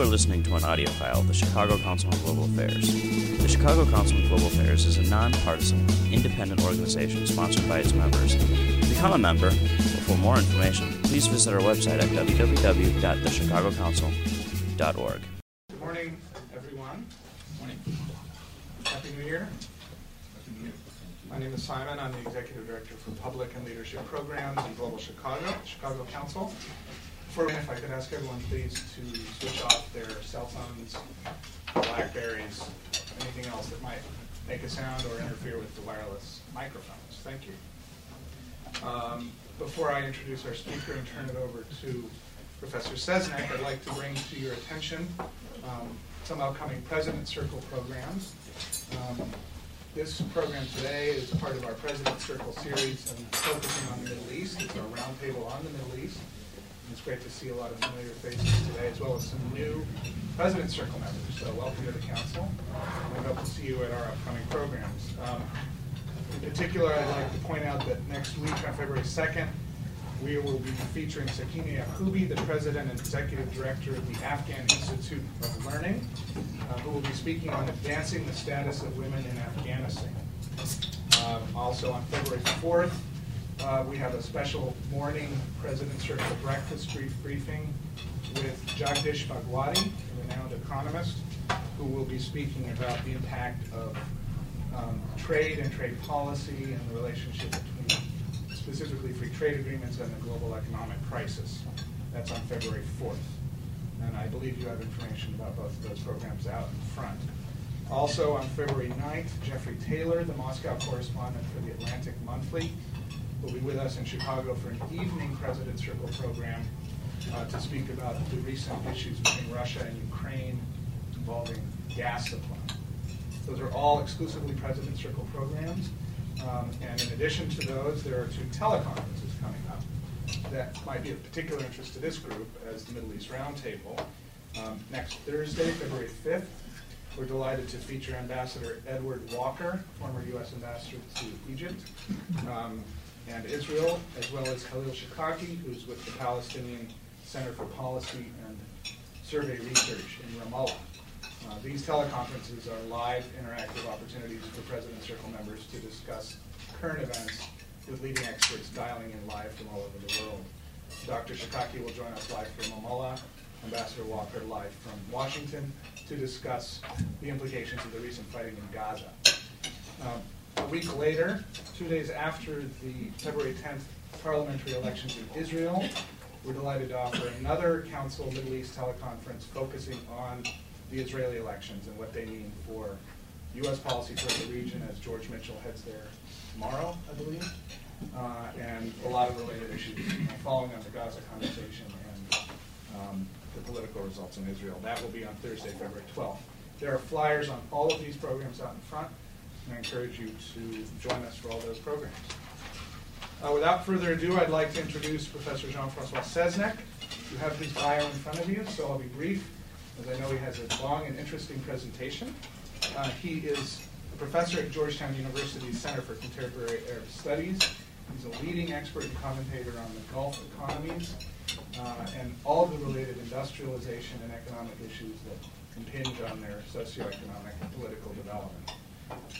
You are listening to an audio file of the Chicago Council on Global Affairs. The Chicago Council on Global Affairs is a nonpartisan, independent organization sponsored by its members. To become a member, or for more information, please visit our website at www.thechicagocouncil.org. Good morning, everyone. Morning. Happy New Year. My name is Simon. I'm the Executive Director for Public and Leadership Programs in Global Chicago, Chicago Council. If I could ask everyone please to switch off their cell phones, Blackberries, anything else that might make a sound or interfere with the wireless microphones. Thank you. Um, before I introduce our speaker and turn it over to Professor Seznec, I'd like to bring to your attention um, some upcoming President Circle programs. Um, this program today is part of our President Circle series and focusing on the Middle East. It's our roundtable on the Middle East. It's great to see a lot of familiar faces today, as well as some new President Circle members. So welcome to the council. We hope to see you at our upcoming programs. Um, in particular, I'd like to point out that next week, on February 2nd, we will be featuring Sakena Yacoobi, the President and Executive Director of the Afghan Institute of Learning, uh, who will be speaking on advancing the status of women in Afghanistan. Uh, also on February 4th, uh, we have a special morning President's Circle breakfast brief briefing with Jagdish Bhagwati, a renowned economist, who will be speaking about the impact of um, trade and trade policy and the relationship between specifically free trade agreements and the global economic crisis. That's on February 4th. And I believe you have information about both of those programs out in front. Also on February 9th, Jeffrey Tayler, the Moscow correspondent for the Atlantic Monthly, will be with us in Chicago for an evening President Circle program uh, to speak about the recent issues between Russia and Ukraine involving gas supply. Those are all exclusively President Circle programs. Um, and in addition to those, there are two teleconferences coming up that might be of particular interest to this group as the Middle East Roundtable. Um, next Thursday, February 5th, we're delighted to feature Ambassador Edward Walker, former U.S. Ambassador to Egypt. Um, and Israel, as well as Khalil Shikaki, who's with the Palestinian Center for Policy and Survey Research in Ramallah. Uh, these teleconferences are live interactive opportunities for President Circle members to discuss current events with leading experts dialing in live from all over the world. Dr. Shikaki will join us live from Ramallah, Ambassador Walker live from Washington to discuss the implications of the recent fighting in Gaza. Um, a week later, two days after the February 10th parliamentary elections in Israel, we're delighted to offer another Council Middle East teleconference focusing on the Israeli elections and what they mean for U.S. policy toward the region as George Mitchell heads there tomorrow, I believe, uh, and a lot of related issues following on the Gaza conversation and um, the political results in Israel. That will be on Thursday, February 12th. There are flyers on all of these programs out in front. I encourage you to join us for all those programs. Uh, without further ado, I'd like to introduce Professor Jean-Francois Seznec. You have his bio in front of you, so I'll be brief, as I know he has a long and interesting presentation. Uh, he is a professor at Georgetown University's Center for Contemporary Arab Studies. He's a leading expert and commentator on the Gulf economies uh, and all the related industrialization and economic issues that impinge on their socioeconomic and political development.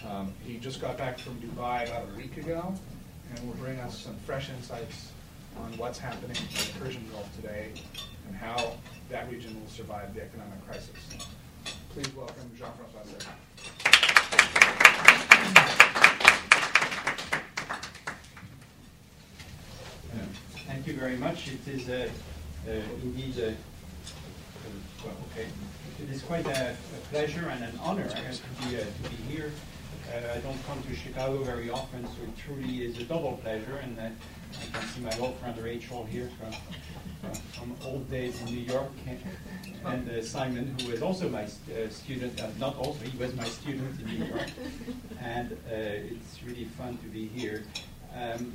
Um, he just got back from Dubai about a week ago, and will bring us some fresh insights on what's happening in the Persian Gulf today and how that region will survive the economic crisis. Please welcome Jean-Francois Thank you very much. It is uh, uh, indeed, uh, well, okay. It is quite a, a, pleasure and an honor to be, uh, to be here. Uh, I don't come to Chicago very often, so it truly is a double pleasure. And uh, I can see my old friend Rachel here from, from old days in New York, and uh, Simon, who is also my student, not also, he was my student in New York. And it's really fun to be here. Um,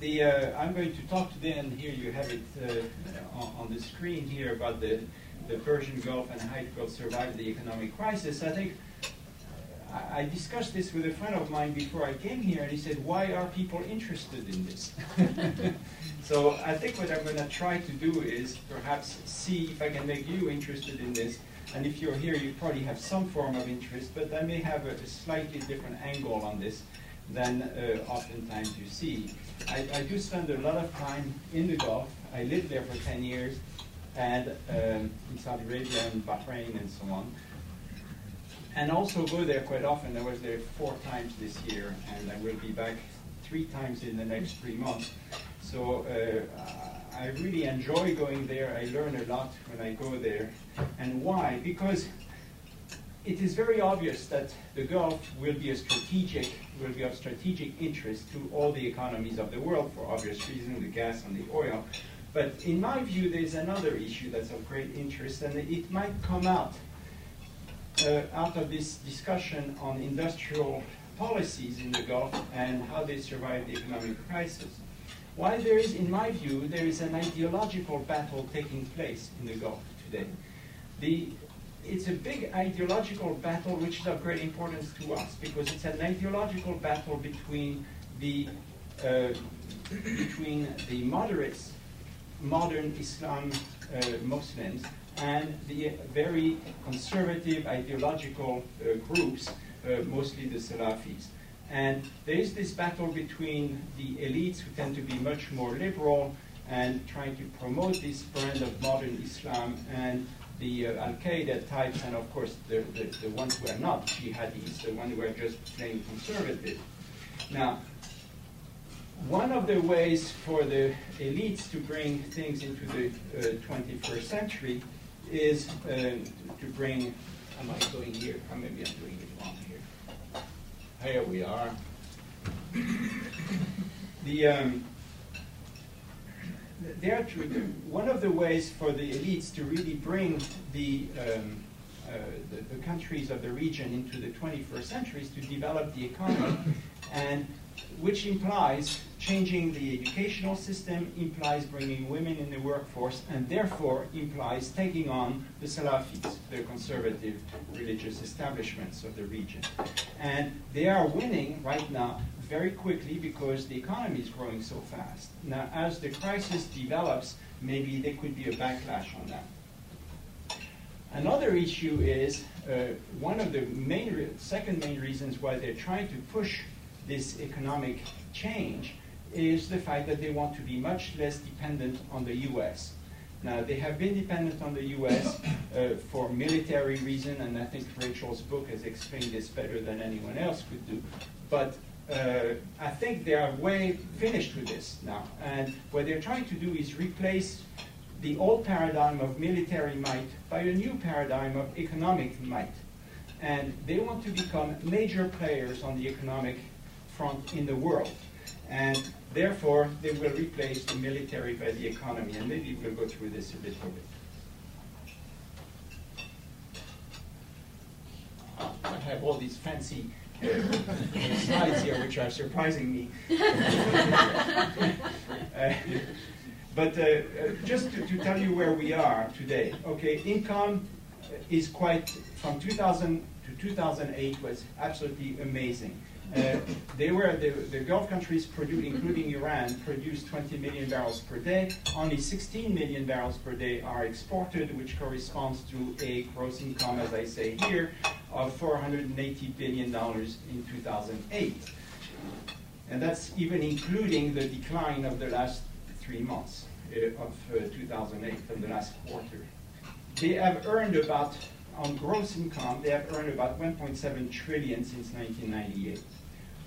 the, uh, I'm going to talk today, and here you have it uh, on, on, the screen here about the, the Persian Gulf and how it will survive the economic crisis. I think I, I discussed this with a friend of mine before I came here, and he said, "Why are people interested in this?" so I think what I'm going to try to do is perhaps see if I can make you interested in this. And if you're here, you probably have some form of interest, but I may have a, a slightly different angle on this than uh, oftentimes you see. I, I, do spend a lot of time in the Gulf. I lived there for 10 years, and um, in Saudi Arabia and Bahrain and so on. And also go there quite often. I was there four times this year, and I will be back three times in the next three months. So uh, I really enjoy going there. I learn a lot when I go there. And why? Because it is very obvious that the Gulf will be a strategic, will be of strategic interest to all the economies of the world for obvious reasons, the gas and the oil. But in my view, there's another issue that's of great interest, and it might come out uh, out of this discussion on industrial policies in the Gulf and how they survive the economic crisis. While there is, in my view, there is an ideological battle taking place in the Gulf today. The it's a big ideological battle which is of great importance to us because it's an ideological battle between the uh, between the moderates, modern Islam uh, Muslims, and the very conservative ideological uh, groups, uh, mostly the Salafis. And there is this battle between the elites who tend to be much more liberal and trying to promote this brand of modern Islam and the uh, Al Qaeda types, and of course the, the, the, ones who are not jihadis, the ones who are just plain conservative. Now, one of the ways for the elites to bring things into the uh, 21st century is uh, to bring. Am I going here? Or maybe I'm doing it wrong here. Here we are. the um, one of the ways for the elites to really bring the, um, uh, the, the, countries of the region into the 21st century is to develop the economy, and which implies changing the educational system, implies bringing women in the workforce, and therefore implies taking on the Salafis, the conservative religious establishments of the region. And they are winning right now very quickly because the economy is growing so fast. Now, as the crisis develops, maybe there could be a backlash on that. Another issue is uh, one of the main, second main reasons why they're trying to push this economic change is the fact that they want to be much less dependent on the U.S. Now, they have been dependent on the U.S. Uh, for military reason, and I think Rachel's book has explained this better than anyone else could do. But uh, I think they are way finished with this now. And what they're trying to do is replace the old paradigm of military might by a new paradigm of economic might. And they want to become major players on the economic front in the world. And therefore, they will replace the military by the economy. And maybe we'll go through this a little bit. I have all these fancy slides here, which are surprising me. uh, but uh, uh, just to, to, tell you where we are today, okay, income is quite, from 2000 to 2008 was absolutely amazing. Uh, they were the, the Gulf countries, including Iran, produced 20 million barrels per day. Only 16 million barrels per day are exported, which corresponds to a gross income, as I say here, of 480 billion dollars in 2008, and that's even including the decline of the last three months uh, of uh, 2008, from the last quarter. They have earned about on gross income, they have earned about 1.7 trillion since 1998.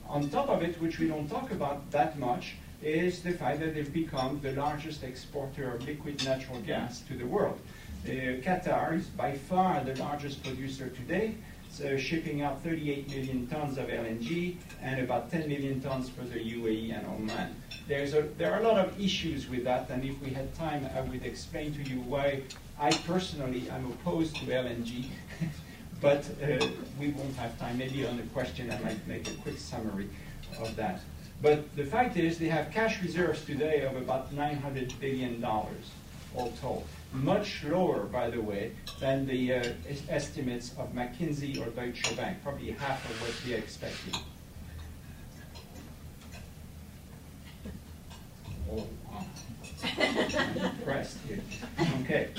On top of it, which we don't talk about that much, is the fact that they've become the largest exporter of liquid natural gas to the world. Uh, Qatar is by far the largest producer today, so shipping out 38 million tons of LNG and about 10 million tons for the UAE and Oman. There's a, there are a lot of issues with that, and if we had time, I would explain to you why I personally am opposed to LNG. but uh, we won't have time. Maybe on the question, I might make a quick summary of that. But the fact is, they have cash reserves today of about $900 billion. all told. Much lower, by the way, than the uh, estimates of McKinsey or Deutsche Bank, probably half of what we are expecting. Oh, wow. impressed here. Okay.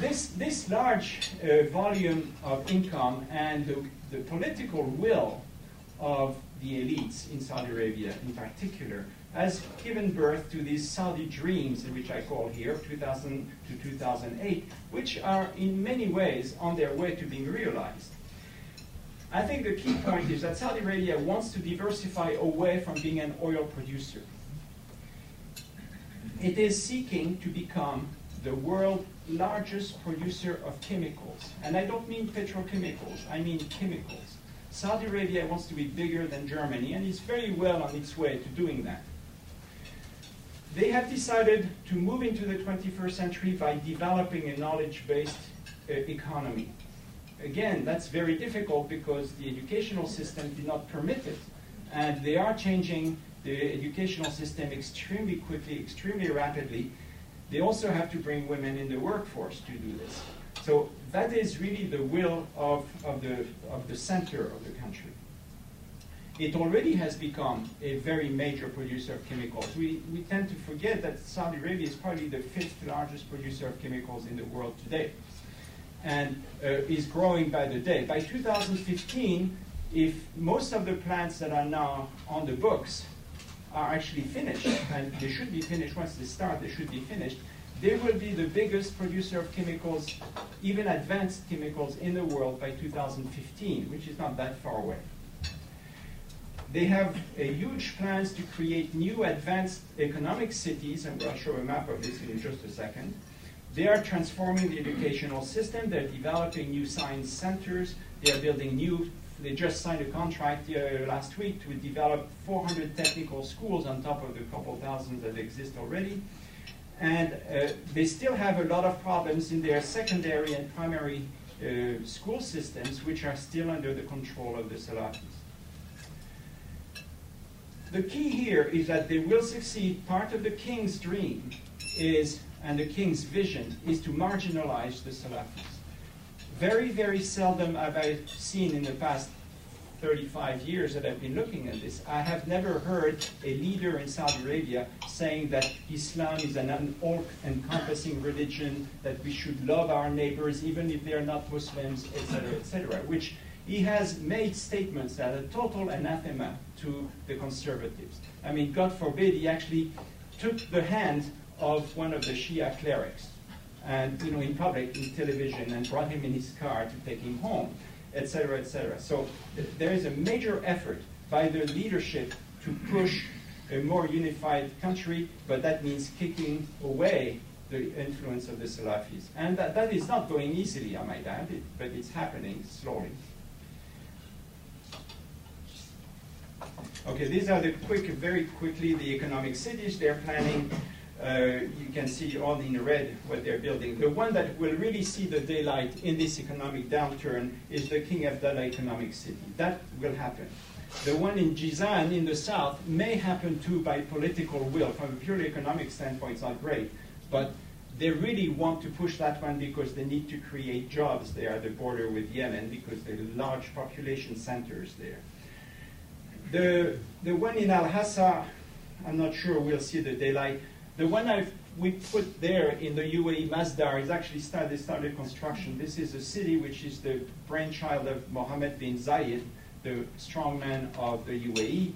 This, this large uh, volume of income and the, the political will of the elites in Saudi Arabia in particular has given birth to these Saudi dreams, which I call here, 2000 to 2008, which are in many ways on their way to being realized. I think the key point is that Saudi Arabia wants to diversify away from being an oil producer. It is seeking to become the world's largest producer of chemicals. And I don't mean petrochemicals, I mean chemicals. Saudi Arabia wants to be bigger than Germany and is very well on its way to doing that. They have decided to move into the 21st century by developing a knowledge-based uh, economy. Again, that's very difficult because the educational system did not permit it. And they are changing the educational system extremely quickly, extremely rapidly. They also have to bring women in the workforce to do this. So that is really the will of, of, the, of the center of the country. It already has become a very major producer of chemicals. We, we tend to forget that Saudi Arabia is probably the fifth largest producer of chemicals in the world today and uh, is growing by the day. By 2015, if most of the plants that are now on the books are actually finished, and they should be finished once they start, they should be finished, they will be the biggest producer of chemicals, even advanced chemicals, in the world by 2015, which is not that far away. They have a huge plans to create new advanced economic cities, and I'll show a map of this in just a second. They are transforming the educational system. They're developing new science centers. They are building new they just signed a contract uh, last week to develop 400 technical schools on top of the couple thousand that exist already. And uh, they still have a lot of problems in their secondary and primary uh, school systems, which are still under the control of the Salafis. The key here is that they will succeed. Part of the king's dream is, and the king's vision, is to marginalize the Salafis. Very, very seldom have I seen in the past 35 years that I've been looking at this, I have never heard a leader in Saudi Arabia saying that Islam is an all-encompassing religion, that we should love our neighbors even if they're not Muslims, etc., etc., which he has made statements that are total anathema to the conservatives. I mean, God forbid, he actually took the hand of one of the Shia clerics and you know, in public, in television, and brought him in his car to take him home, etc., etc. So th- there is a major effort by the leadership to push a more unified country, but that means kicking away the influence of the Salafis. And that, that is not going easily, I might add, it, but it's happening slowly. Okay, these are the quick, very quickly, the economic cities they're planning. Uh, you can see all in red what they're building. The one that will really see the daylight in this economic downturn is the King Abdullah Economic City. That will happen. The one in Jizan in the south may happen too by political will. From a purely economic standpoint, it's not great. But they really want to push that one because they need to create jobs there at the border with Yemen because there are large population centers there. The, the one in Al Hassa, I'm not sure we'll see the daylight. The one I've, we put there in the UAE, Masdar, is actually started, started construction. This is a city which is the brainchild of Mohammed bin Zayed, the strongman of the UAE.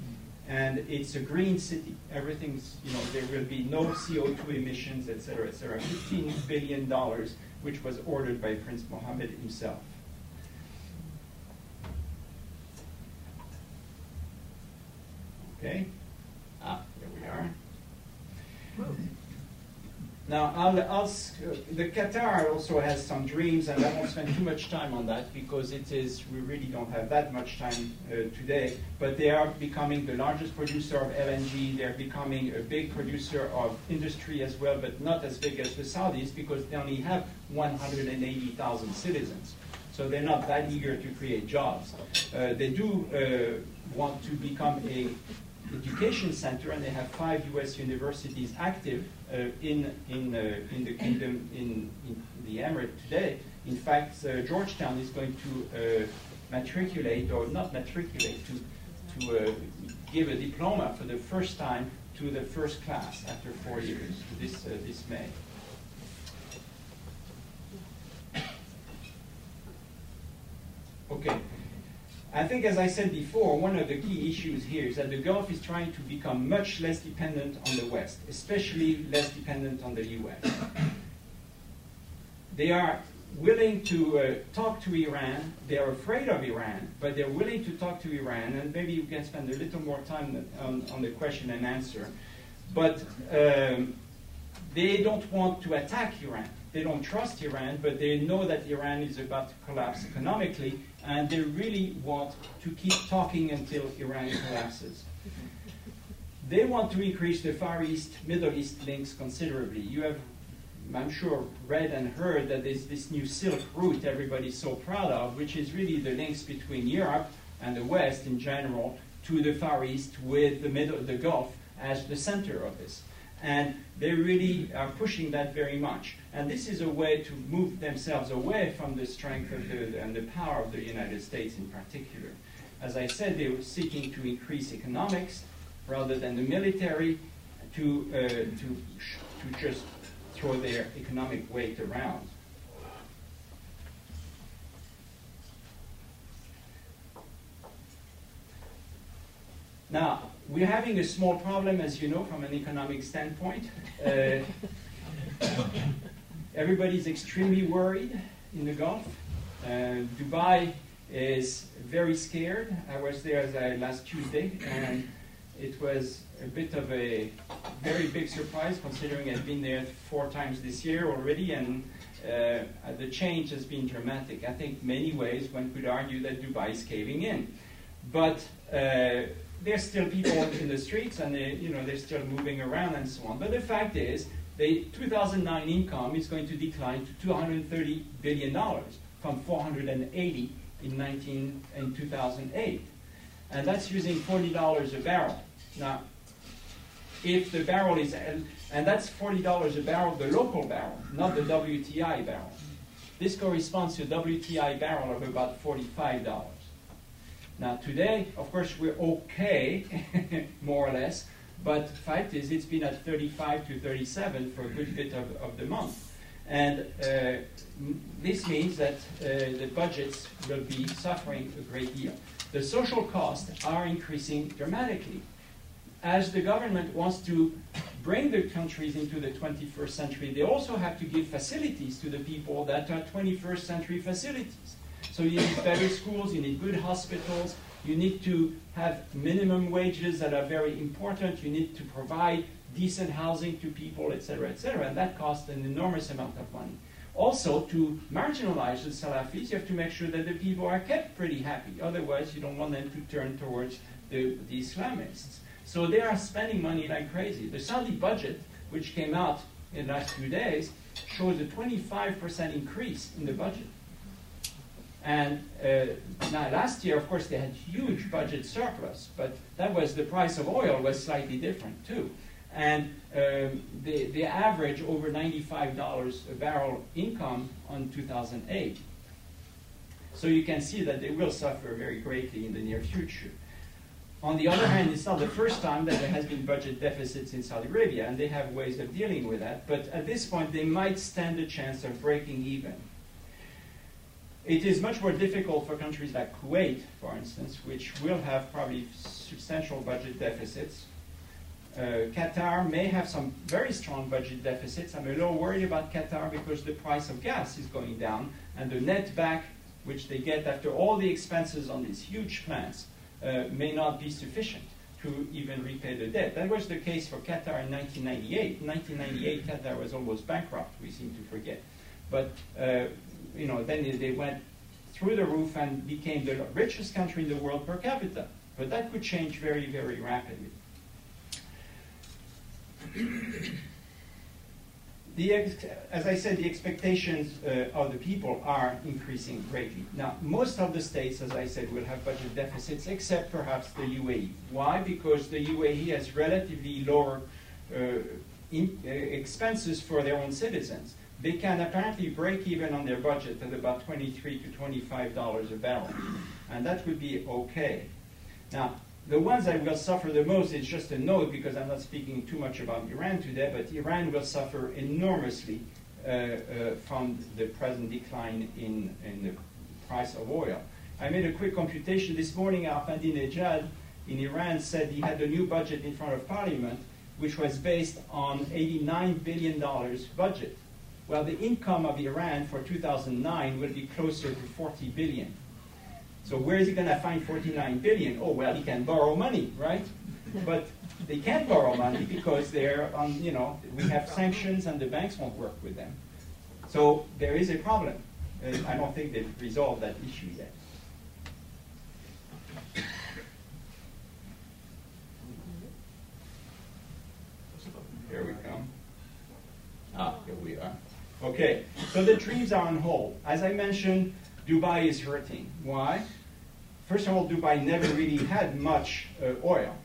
And it's a green city. Everything's, you know, there will be no CO2 emissions, et cetera, et cetera. $15 billion, which was ordered by Prince Mohammed himself. Okay? Ah, here we are. Now, I'll, I'll, the Qatar also has some dreams, and I won't spend too much time on that because it is we really don't have that much time uh, today. But they are becoming the largest producer of LNG. They're becoming a big producer of industry as well, but not as big as the Saudis because they only have 180,000 citizens. So they're not that eager to create jobs. Uh, they do uh, want to become a education center, and they have five U.S. universities active uh, in in uh, in the kingdom in, in the emirate today. In fact, uh, Georgetown is going to uh, matriculate or not matriculate to to uh, give a diploma for the first time to the first class after four years this this May. Okay. I think, as I said before, one of the key issues here is that the Gulf is trying to become much less dependent on the West, especially less dependent on the US. They are willing to uh, talk to Iran. They are afraid of Iran, but they're willing to talk to Iran. And maybe you can spend a little more time on, on the question and answer. But um, they don't want to attack Iran. They don't trust Iran, but they know that Iran is about to collapse economically, and they really want to keep talking until Iran collapses. They want to increase the Far East, Middle East links considerably. You have, I'm sure, read and heard that there's this new Silk Route everybody's so proud of, which is really the links between Europe and the West in general to the Far East with the, middle, the Gulf as the center of this. And they really are pushing that very much. And this is a way to move themselves away from the strength of the, and the power of the United States in particular. As I said, they were seeking to increase economics rather than the military to, uh, to, to just throw their economic weight around. Now, we're having a small problem, as you know, from an economic standpoint. Uh, everybody's extremely worried in the Gulf. Uh, Dubai is very scared. I was there I, last Tuesday, and it was a bit of a very big surprise considering I've been there four times this year already, and uh, the change has been dramatic. I think many ways one could argue that Dubai is caving in. But uh, there's still people in the streets and they, you know, they're still moving around and so on. But the fact is, the 2009 income is going to decline to 230 billion dollars from 480 in 19 in 2008, and that's using 40 dollars a barrel. Now, if the barrel is and and that's 40 dollars a barrel, the local barrel, not the WTI barrel. This corresponds to a WTI barrel of about 45 dollars. Now, today, of course, we're okay, more or less, but the fact is it's been at 35 to 37 for a good bit of, of the month. And uh, this means that uh, the budgets will be suffering a great deal. The social costs are increasing dramatically. As the government wants to bring the countries into the 21st century, they also have to give facilities to the people that are 21st century facilities. So you need better schools, you need good hospitals, you need to have minimum wages that are very important, you need to provide decent housing to people, etc., etc., and that costs an enormous amount of money. Also, to marginalize the Salafis, you have to make sure that the people are kept pretty happy. Otherwise, you don't want them to turn towards the, the Islamists. So they are spending money like crazy. The Saudi budget, which came out in the last few days, shows a 25% increase in the budget. And uh, now last year, of course, they had huge budget surplus, but that was the price of oil was slightly different too. And um, average over $95 a barrel income on 2008. So you can see that they will suffer very greatly in the near future. On the other hand, it's not the first time that there has been budget deficits in Saudi Arabia, and they have ways of dealing with that. But at this point, they might stand a chance of breaking even. It is much more difficult for countries like Kuwait, for instance, which will have probably substantial budget deficits. Uh, Qatar may have some very strong budget deficits. I'm a little worried about Qatar because the price of gas is going down, and the net back, which they get after all the expenses on these huge plants, uh, may not be sufficient to even repay the debt. That was the case for Qatar in 1998. In 1998, Qatar was almost bankrupt, we seem to forget. But uh, you know, then they went through the roof and became the richest country in the world per capita. But that could change very, very rapidly. the as I said, the expectations uh, of the people are increasing greatly. Now, most of the states, as I said, will have budget deficits, except perhaps the UAE. Why? Because the UAE has relatively lower uh, in, uh, expenses for their own citizens. They can apparently break even on their budget at about 23 to 25 dollars a barrel, and that would be okay. Now, the ones that will suffer the most is just a note because I'm not speaking too much about Iran today, but Iran will suffer enormously uh, uh, from the present decline in, in the price of oil. I made a quick computation this morning. Ahmadinejad in Iran said he had a new budget in front of parliament, which was based on $89 billion budget. Well, the income of Iran for 2009 will be closer to 40 billion. So where is he going to find 49 billion? Oh, well, he can borrow money, right? But they can't borrow money because they're on, you know, we have sanctions and the banks won't work with them. So there is a problem. Uh, I don't think they've resolved that issue yet. Here we come. Ah, here we are. Okay, so the dreams are on hold. As I mentioned, Dubai is hurting. Why? First of all, Dubai never really had much uh, oil.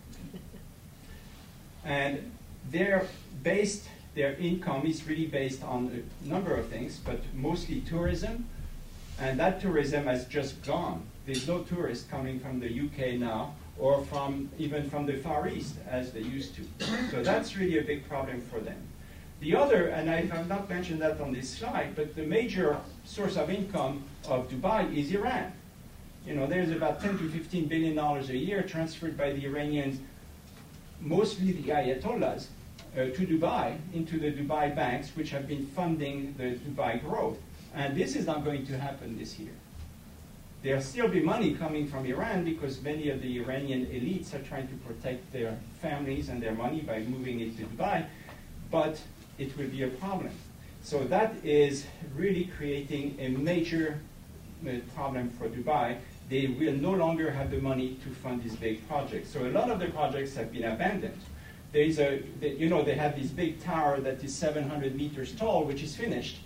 And they're based, their income is really based on a number of things, but mostly tourism. And that tourism has just gone. There's no tourists coming from the UK now, or from even from the Far East as they used to. So that's really a big problem for them. The other, and I have not mentioned that on this slide, but the major source of income of Dubai is Iran. You know, there's about 10 to 15 billion dollars a year transferred by the Iranians, mostly the Ayatollahs, uh, to Dubai, into the Dubai banks, which have been funding the Dubai growth. And this is not going to happen this year. There'll still be money coming from Iran because many of the Iranian elites are trying to protect their families and their money by moving it to Dubai. But it will be a problem. So that is really creating a major uh, problem for Dubai. They will no longer have the money to fund these big projects. So a lot of the projects have been abandoned. There is a, you know, they have this big tower that is 700 meters tall, which is finished,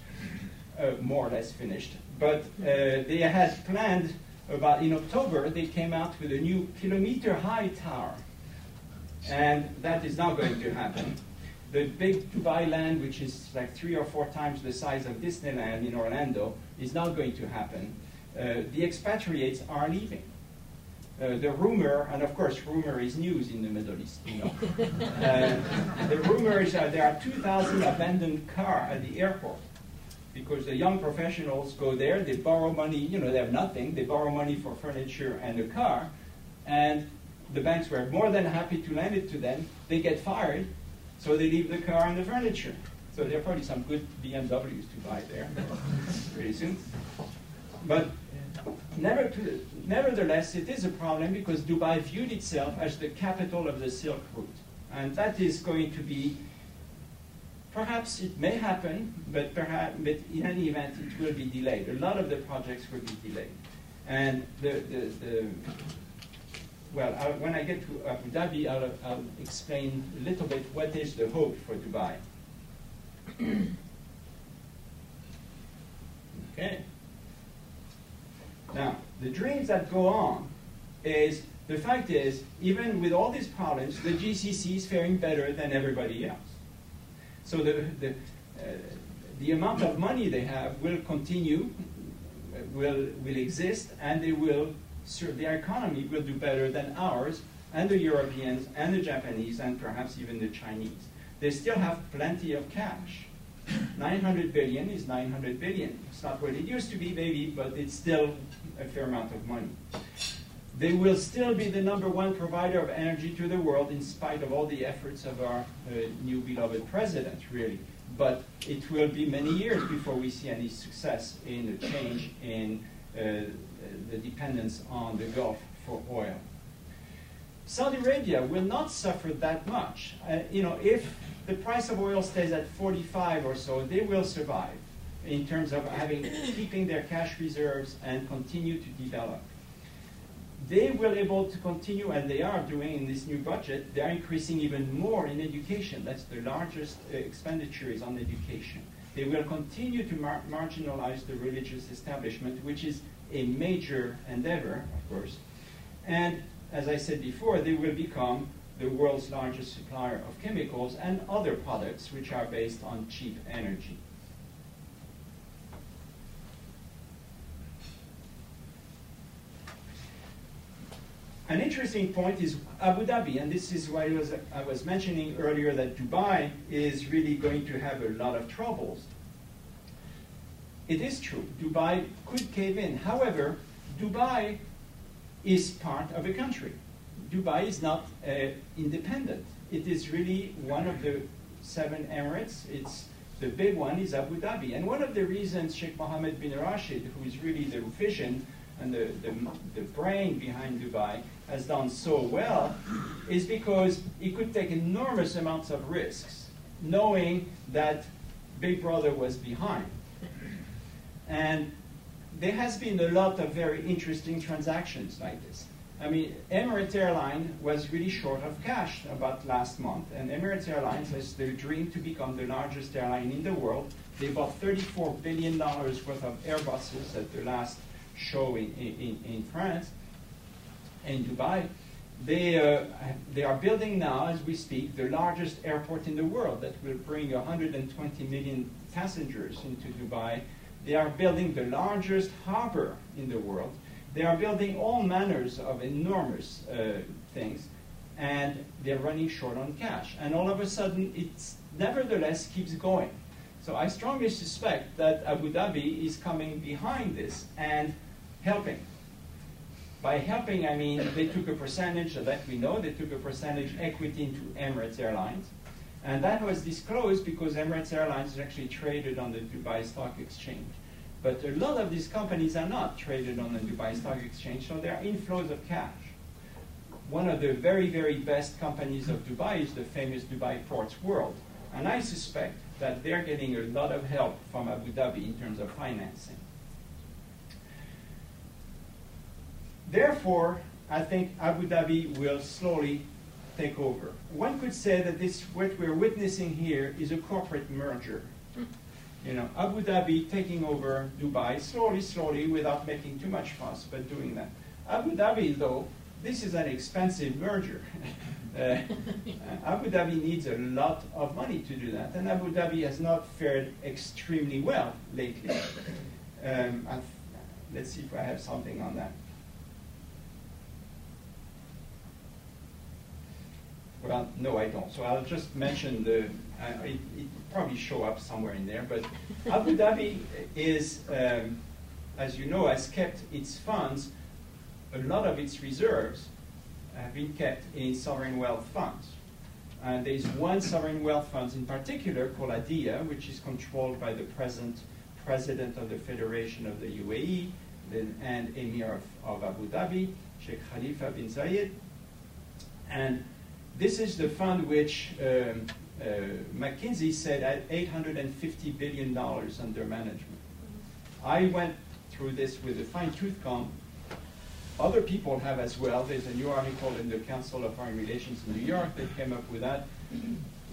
uh, more or less finished. But uh, they had planned about in October, they came out with a new kilometer high tower. And that is not going to happen the big Dubai land, which is like three or four times the size of Disneyland in Orlando, is not going to happen. Uh, the expatriates are leaving. Uh, the rumor, and of course, rumor is news in the Middle East. You know. uh, the rumor is that there are 2,000 abandoned cars at the airport because the young professionals go there, they borrow money, you know, they have nothing, they borrow money for furniture and a car, and the banks were more than happy to lend it to them. They get fired, so they leave the car and the furniture. So there are probably some good BMWs to buy there pretty soon. But never to, nevertheless, it is a problem because Dubai viewed itself as the capital of the Silk Route. And that is going to be, perhaps it may happen, but, perhaps, but in any event, it will be delayed. A lot of the projects will be delayed. And the, the, the well, I'll, when I get to Abu Dhabi, I'll, I'll, explain a little bit what is the hope for Dubai. okay. Now, the dreams that go on is the fact is, even with all these problems, the GCC is faring better than everybody else. So the, the, uh, the amount of money they have will continue, will, will exist, and they will their economy will do better than ours and the Europeans and the Japanese and perhaps even the Chinese. They still have plenty of cash. 900 billion is 900 billion. It's not what it used to be, maybe, but it's still a fair amount of money. They will still be the number one provider of energy to the world in spite of all the efforts of our uh, new beloved president, really. But it will be many years before we see any success in the change in uh, the dependence on the Gulf for oil. Saudi Arabia will not suffer that much. Uh, you know, if the price of oil stays at 45 or so, they will survive in terms of having keeping their cash reserves and continue to develop. they will able to continue, and they are doing in this new budget, they are increasing even more in education. That's the largest uh, expenditure is on education. They will continue to mar marginalize the religious establishment, which is a major endeavor, of course. And as I said before, they will become the world's largest supplier of chemicals and other products which are based on cheap energy. An interesting point is Abu Dhabi, and this is why I was, I was mentioning earlier that Dubai is really going to have a lot of troubles. It is true, Dubai could cave in. However, Dubai is part of a country. Dubai is not uh, independent. It is really one of the seven emirates. It's the big one is Abu Dhabi. And one of the reasons Sheikh Mohammed bin Rashid, who is really the vision and the, the, the brain behind Dubai, has done so well is because he could take enormous amounts of risks, knowing that Big Brother was behind. And there has been a lot of very interesting transactions like this. I mean, Emirates Airline was really short of cash about last month, and Emirates Airlines has their dream to become the largest airline in the world. They bought $34 billion worth of Airbuses at the last show in, in, in France, in Dubai. They, uh, they are building now, as we speak, the largest airport in the world that will bring 120 million passengers into Dubai. They are building the largest harbor in the world. They are building all manners of enormous uh, things, and they're running short on cash. And all of a sudden, it nevertheless keeps going. So I strongly suspect that Abu Dhabi is coming behind this and helping. By helping, I mean they took a percentage, of that we know, they took a percentage equity into Emirates Airlines. And that was disclosed because Emirates Airlines is actually traded on the Dubai Stock Exchange. But a lot of these companies are not traded on the Dubai Stock Exchange, so there are inflows of cash. One of the very, very best companies of Dubai is the famous Dubai Ports World. And I suspect that they're getting a lot of help from Abu Dhabi in terms of financing. Therefore, I think Abu Dhabi will slowly take over. One could say that this, what we're witnessing here is a corporate merger. You know, Abu Dhabi taking over Dubai slowly, slowly, without making too much fuss, but doing that. Abu Dhabi, though, this is an expensive merger. uh, Abu Dhabi needs a lot of money to do that, and Abu Dhabi has not fared extremely well lately. Um, let's see if I have something on that. Well, no, I don't. So I'll just mention the, uh, it, it, probably show up somewhere in there, but Abu Dhabi is, um, as you know, has kept its funds, a lot of its reserves have been kept in sovereign wealth funds. And there's one sovereign wealth fund in particular called ADIA, which is controlled by the present president of the Federation of the UAE and Emir of, of Abu Dhabi, Sheikh Khalifa bin Zayed. And this is the fund which um, uh, McKinsey said at $850 billion under management. I went through this with a fine tooth comb. Other people have as well. There's a new article in the Council of Foreign Relations in New York that came up with that.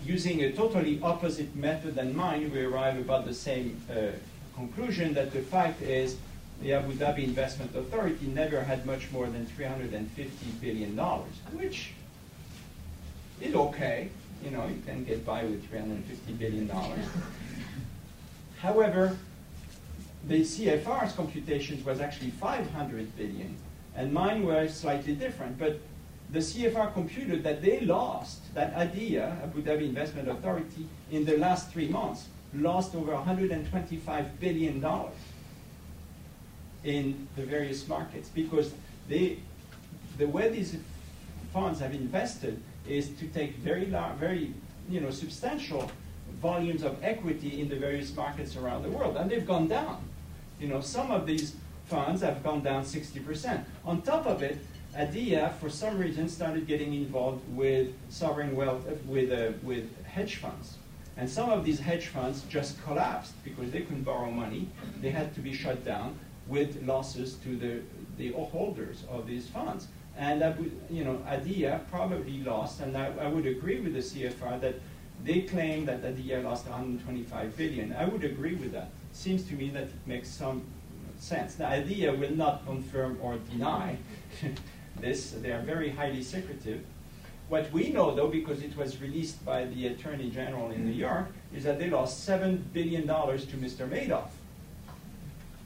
Using a totally opposite method than mine, we arrive about the same uh, conclusion that the fact is the Abu Dhabi Investment Authority never had much more than $350 billion, which is okay. You know, you can get by with $350 billion. However, the CFR's computations was actually 500 billion, and mine were slightly different. But the CFR computed that they lost, that ADIA, Abu Dhabi Investment Authority, in the last three months, lost over $125 billion in the various markets because they, the way these funds have invested is to take very large, very you know, substantial volumes of equity in the various markets around the world, and they've gone down. You know, some of these funds have gone down 60%. On top of it, ADIA, for some reason, started getting involved with sovereign wealth, with, uh, with hedge funds. And some of these hedge funds just collapsed because they couldn't borrow money. They had to be shut down. with losses to the, the holders of these funds. And would, you know, ADIA probably lost, and I, I would agree with the CFR that they claim that ADIA lost 125 billion. I would agree with that. Seems to me that it makes some sense. Now, ADIA will not confirm or deny this. They are very highly secretive. What we know, though, because it was released by the Attorney General in New York, is that they lost $7 billion to Mr. Madoff.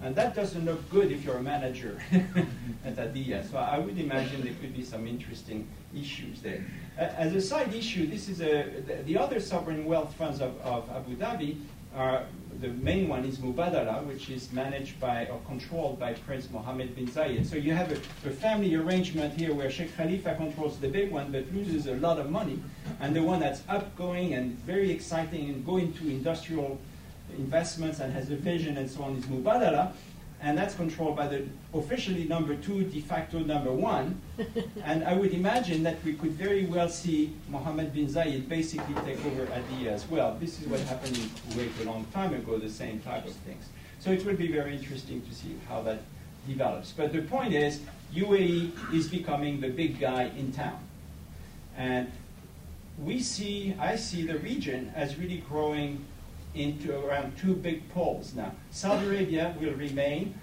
And that doesn't look good if you're a manager at ADIA. So I would imagine there could be some interesting issues there. As a side issue, this is a, the, the other sovereign wealth funds of, of Abu Dhabi are the main one is Mubadala, which is managed by or controlled by Prince Mohammed bin Zayed. So you have a, a, family arrangement here where Sheikh Khalifa controls the big one but loses a lot of money, and the one that's upgoing and very exciting and going to industrial investments and has a vision and so on is Mubadala and that's controlled by the officially number two, de facto number one. and I would imagine that we could very well see Mohammed bin Zayed basically take over ADIA as well. This is what happened in Kuwait a long time ago, the same type of things. So it will be very interesting to see how that develops. But the point is, UAE is becoming the big guy in town. And we see, I see the region as really growing into around two big poles now. Saudi Arabia will remain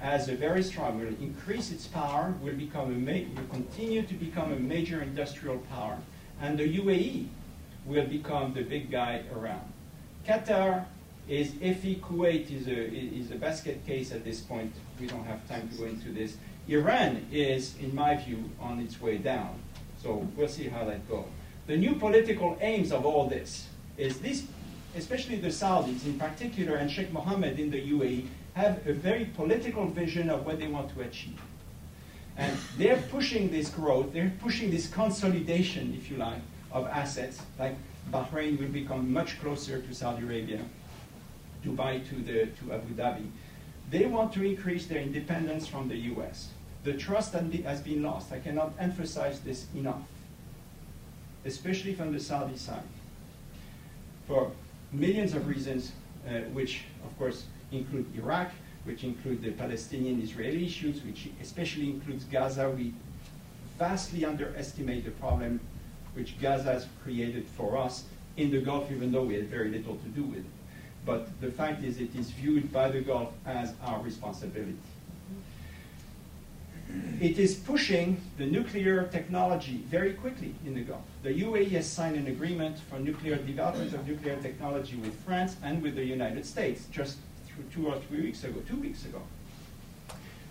as a very strong, will increase its power, will become a will continue to become a major industrial power, and the UAE will become the big guy around. Qatar is iffy. Kuwait is a is a basket case at this point. We don't have time to go into this. Iran is, in my view, on its way down. So we'll see how that goes. The new political aims of all this is this especially the Saudis in particular, and Sheikh Mohammed in the UAE, have a very political vision of what they want to achieve. And they're pushing this growth, they're pushing this consolidation, if you like, of assets. Like Bahrain will become much closer to Saudi Arabia, Dubai to, the, to Abu Dhabi. They want to increase their independence from the US. The trust has been lost. I cannot emphasize this enough, especially from the Saudi side. For millions of reasons, uh, which of course include Iraq, which include the Palestinian-Israeli issues, which especially includes Gaza. We vastly underestimate the problem which Gaza has created for us in the Gulf, even though we had very little to do with it. But the fact is it is viewed by the Gulf as our responsibility it is pushing the nuclear technology very quickly in the Gulf. The UAE has signed an agreement for nuclear development of nuclear technology with France and with the United States just two or three weeks ago, two weeks ago.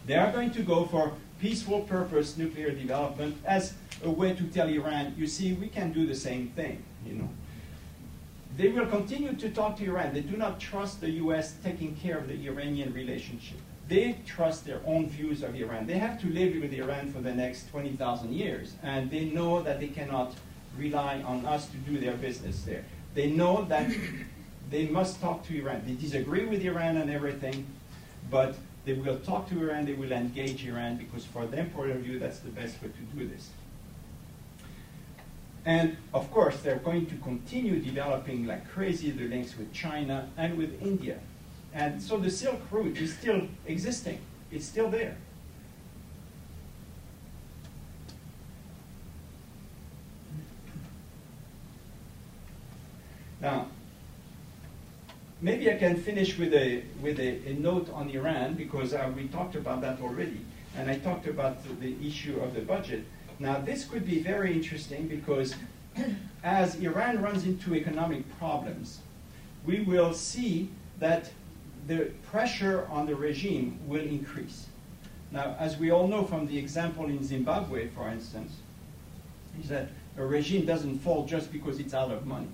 They are going to go for peaceful purpose nuclear development as a way to tell Iran, you see, we can do the same thing, you know. They will continue to talk to Iran. They do not trust the US taking care of the Iranian relationship they trust their own views of Iran. They have to live with Iran for the next 20,000 years, and they know that they cannot rely on us to do their business there. They know that they must talk to Iran. They disagree with Iran and everything, but they will talk to Iran, they will engage Iran, because for their point of view, that's the best way to do this. And of course, they're going to continue developing like crazy the links with China and with India. And so the Silk Route is still existing. It's still there. Now, maybe I can finish with a, with a, a note on Iran because uh, we talked about that already. And I talked about the, the issue of the budget. Now, this could be very interesting because as Iran runs into economic problems, we will see that the pressure on the regime will increase. Now, as we all know from the example in Zimbabwe, for instance, is that a regime doesn't fall just because it's out of money.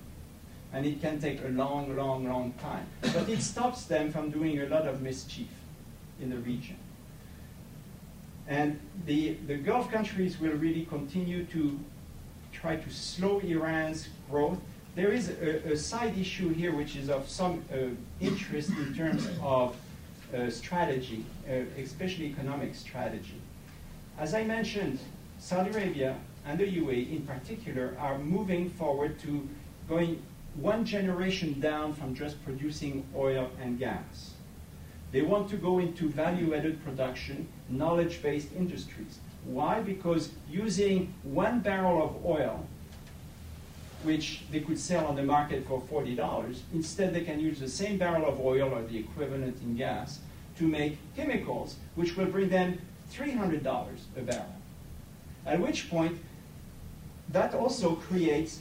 And it can take a long, long, long time. But it stops them from doing a lot of mischief in the region. And the, the Gulf countries will really continue to try to slow Iran's growth there is a, a, side issue here which is of some uh, interest in terms of uh, strategy, uh, especially economic strategy. As I mentioned, Saudi Arabia and the UAE in particular are moving forward to going one generation down from just producing oil and gas. They want to go into value added production, knowledge based industries. Why? Because using one barrel of oil, which they could sell on the market for $40, instead they can use the same barrel of oil or the equivalent in gas to make chemicals, which will bring them $300 a barrel. At which point, that also creates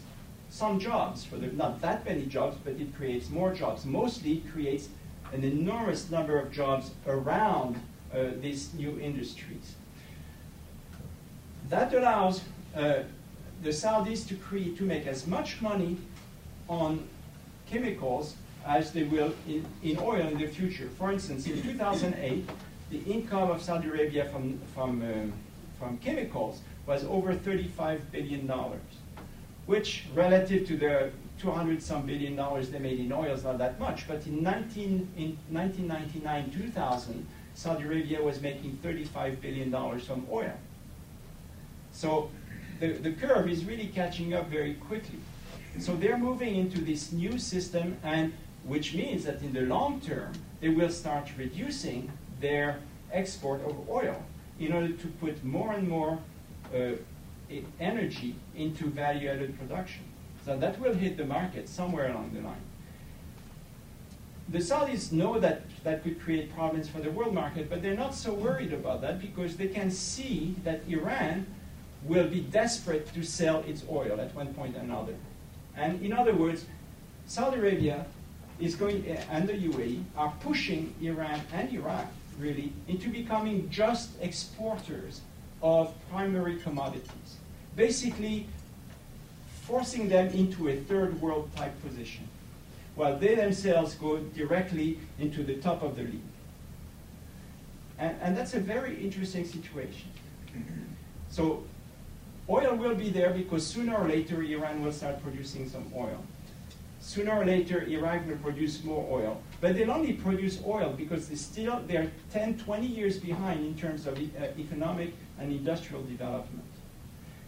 some jobs for the, not that many jobs, but it creates more jobs. Mostly it creates an enormous number of jobs around uh, these new industries. That allows uh, the Saudis to create to make as much money on chemicals as they will in, in oil in the future. For instance, in 2008, the income of Saudi Arabia from, from, um, from chemicals was over $35 billion, which relative to the 200 some billion dollars they made in oil is not that much. But in, 19, in 1999 2000, Saudi Arabia was making $35 billion from oil. So the, the curve is really catching up very quickly. So they're moving into this new system, and which means that in the long term, they will start reducing their export of oil in order to put more and more uh, energy into value added production. So that will hit the market somewhere along the line. The Saudis know that that could create problems for the world market, but they're not so worried about that because they can see that Iran will be desperate to sell its oil at one point or another. And in other words, Saudi Arabia is going, eh, and the UAE are pushing Iran and Iraq really into becoming just exporters of primary commodities, basically forcing them into a third world type position, while they themselves go directly into the top of the league. And, and that's a very interesting situation. So oil will be there because sooner or later Iran will start producing some oil. Sooner or later Iraq will produce more oil. But they'll only produce oil because they still they're 10, 20 years behind in terms of uh, economic and industrial development.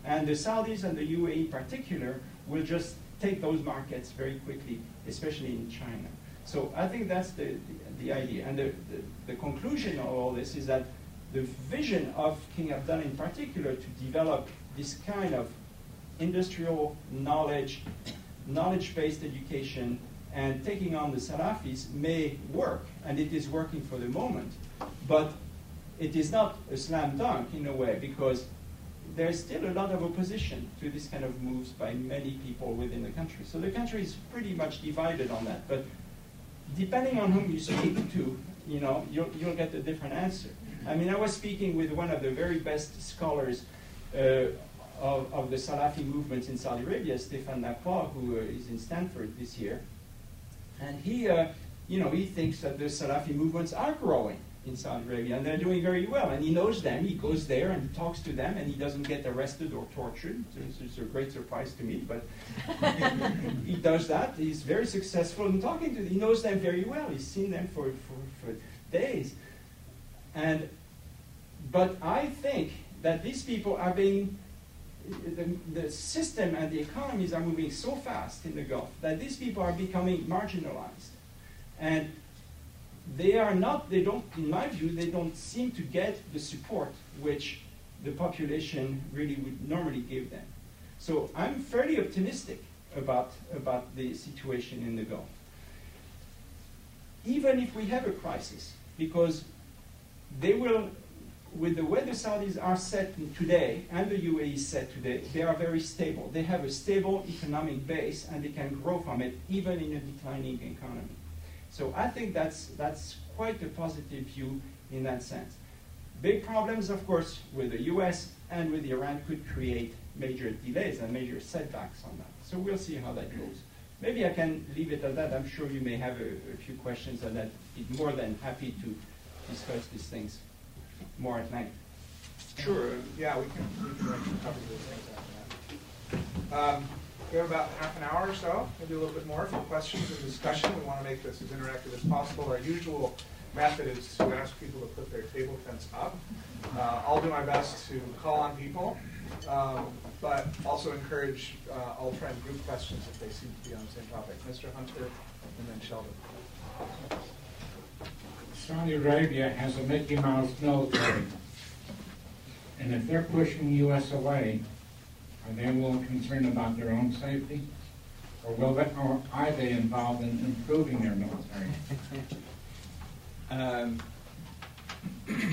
And the Saudis and the UAE in particular will just take those markets very quickly, especially in China. So I think that's the, the, the idea. And the, the, the, conclusion of all this is that the vision of King Abdullah in particular to develop this kind of industrial knowledge, knowledge-based education, and taking on the Salafis may work, and it is working for the moment. But it is not a slam dunk in a way because there's still a lot of opposition to this kind of moves by many people within the country. So the country is pretty much divided on that. But depending on whom you speak to, you know, you'll, you'll get a different answer. I mean, I was speaking with one of the very best scholars of, of, the Salafi movement in Saudi Arabia, Stéphane Lacroix, who uh, is in Stanford this year. And he, uh, you know, he thinks that the Salafi movements are growing in Saudi Arabia, and they're doing very well. And he knows them. He goes there and he talks to them, and he doesn't get arrested or tortured. It's, a great surprise to me, but he does that. He's very successful in talking to them. He knows them very well. He's seen them for, for, for days. And, but I think that these people are being the, the, system and the economies are moving so fast in the Gulf that these people are becoming marginalized. And they are not, they don't, in my view, they don't seem to get the support which the population really would normally give them. So I'm fairly optimistic about, about the situation in the Gulf. Even if we have a crisis, because they will, with the way the Saudis are set today and the UAE is set today, they are very stable. They have a stable economic base and they can grow from it even in a declining economy. So I think that's, that's quite a positive view in that sense. Big problems, of course, with the US and with Iran could create major delays and major setbacks on that. So we'll see how that goes. Maybe I can leave it at that. I'm sure you may have a, a few questions, and I'd be more than happy to discuss these things more at length. Sure. Yeah, we can, we can cover those things after that. Um, we have about half an hour or so, maybe a little bit more for questions and discussion. We want to make this as interactive as possible. Our usual method is to ask people to put their table tents up. Uh, I'll do my best to call on people, um, but also encourage, uh, I'll try and group questions if they seem to be on the same topic. Mr. Hunter and then Sheldon. Saudi Arabia has a Mickey Mouse military. And if they're pushing the U.S. away, are they a little concerned about their own safety? Or will they, or are they involved in improving their military? Um,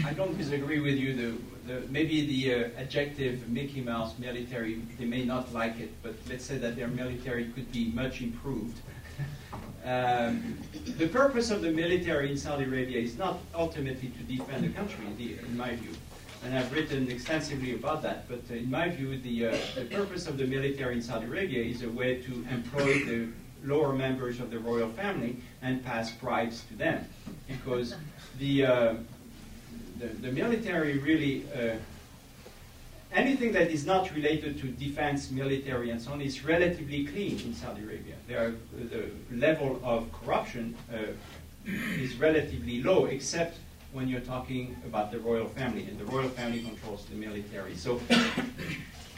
I don't disagree with you. The, the, maybe the uh, adjective Mickey Mouse military, they may not like it, but let's say that their military could be much improved. Um, the purpose of the military in Saudi Arabia is not ultimately to defend the country, in my view. And I've written extensively about that, but in my view, the, uh, the purpose of the military in Saudi Arabia is a way to employ the lower members of the royal family and pass bribes to them. Because the, uh, the, the, military really, uh, anything that is not related to defense, military, and so on is relatively clean in Saudi Arabia. There the level of corruption uh, is relatively low, except when you're talking about the royal family, and the royal family controls the military. So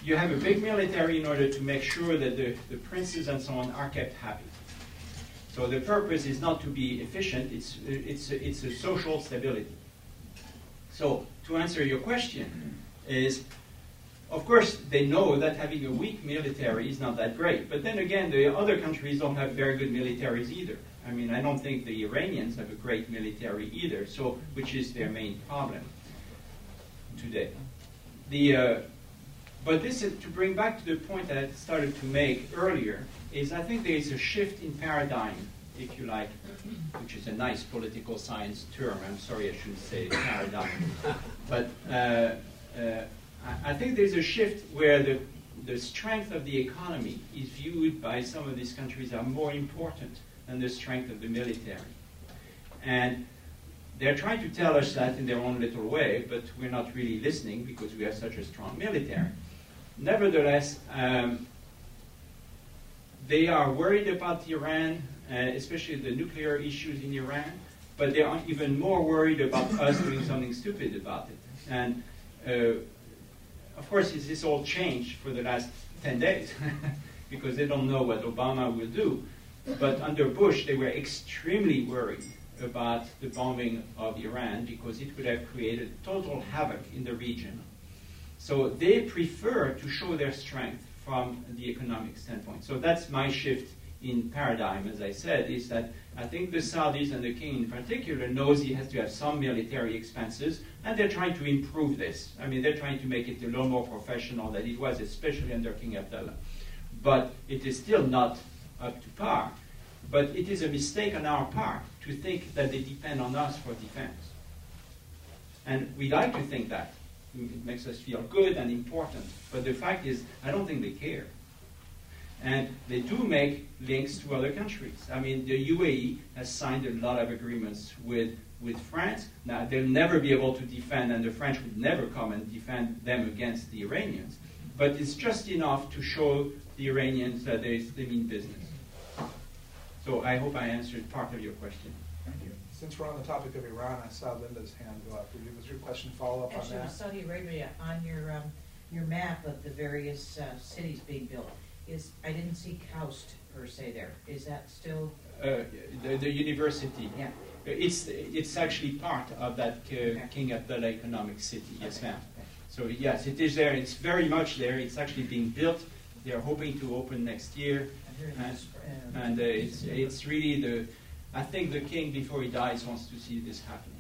you have a big military in order to make sure that the, the princes and so on are kept happy. So the purpose is not to be efficient, it's, it's, it's a social stability. So to answer your question is, of course, they know that having a weak military is not that great. But then again, the other countries don't have very good militaries either. I mean, I don't think the Iranians have a great military either, so which is their main problem today. The, uh, but this is to bring back to the point that I started to make earlier, is I think there is a shift in paradigm, if you like, which is a nice political science term. I'm sorry I shouldn't say paradigm. But uh, uh, I think there's a shift where the, the strength of the economy is viewed by some of these countries are more important than the strength of the military. And they're trying to tell us that in their own little way, but we're not really listening because we have such a strong military. Nevertheless, um, they are worried about Iran, uh, especially the nuclear issues in Iran, but they are even more worried about us doing something stupid about it. And uh, of course, this all changed for the last 10 days because they don't know what Obama will do. But under Bush, they were extremely worried about the bombing of Iran because it would have created total havoc in the region. So they prefer to show their strength from the economic standpoint. So that's my shift in paradigm, as I said, is that I think the Saudis and the king in particular knows he has to have some military expenses, and they're trying to improve this. I mean, they're trying to make it a little more professional than it was, especially under King Abdullah. But it is still not up to par. But it is a mistake on our part to think that they depend on us for defense. And we like to think that. It makes us feel good and important. But the fact is, I don't think they care. And they do make links to other countries. I mean, the UAE has signed a lot of agreements with, with France. Now, they'll never be able to defend, and the French would never come and defend them against the Iranians. But it's just enough to show the Iranians that they, they mean business. So I hope I answered part of your question. Thank you. Since we're on the topic of Iran, I saw Linda's hand go up. Was your question follow up on Actually, that? Saudi Arabia, on your, um, your map of the various uh, cities being built, is, I didn't see KAUST per se there. Is that still? Uh, the, the university. Yeah. It's, it's actually part of that uh, Okay. King Abdullah economic city, yes Okay. ma'am. So yes, it is there. It's very much there. It's actually being built. They are hoping to open next year. And, and uh, it's, it's really the, I think the king before he dies wants to see this happening.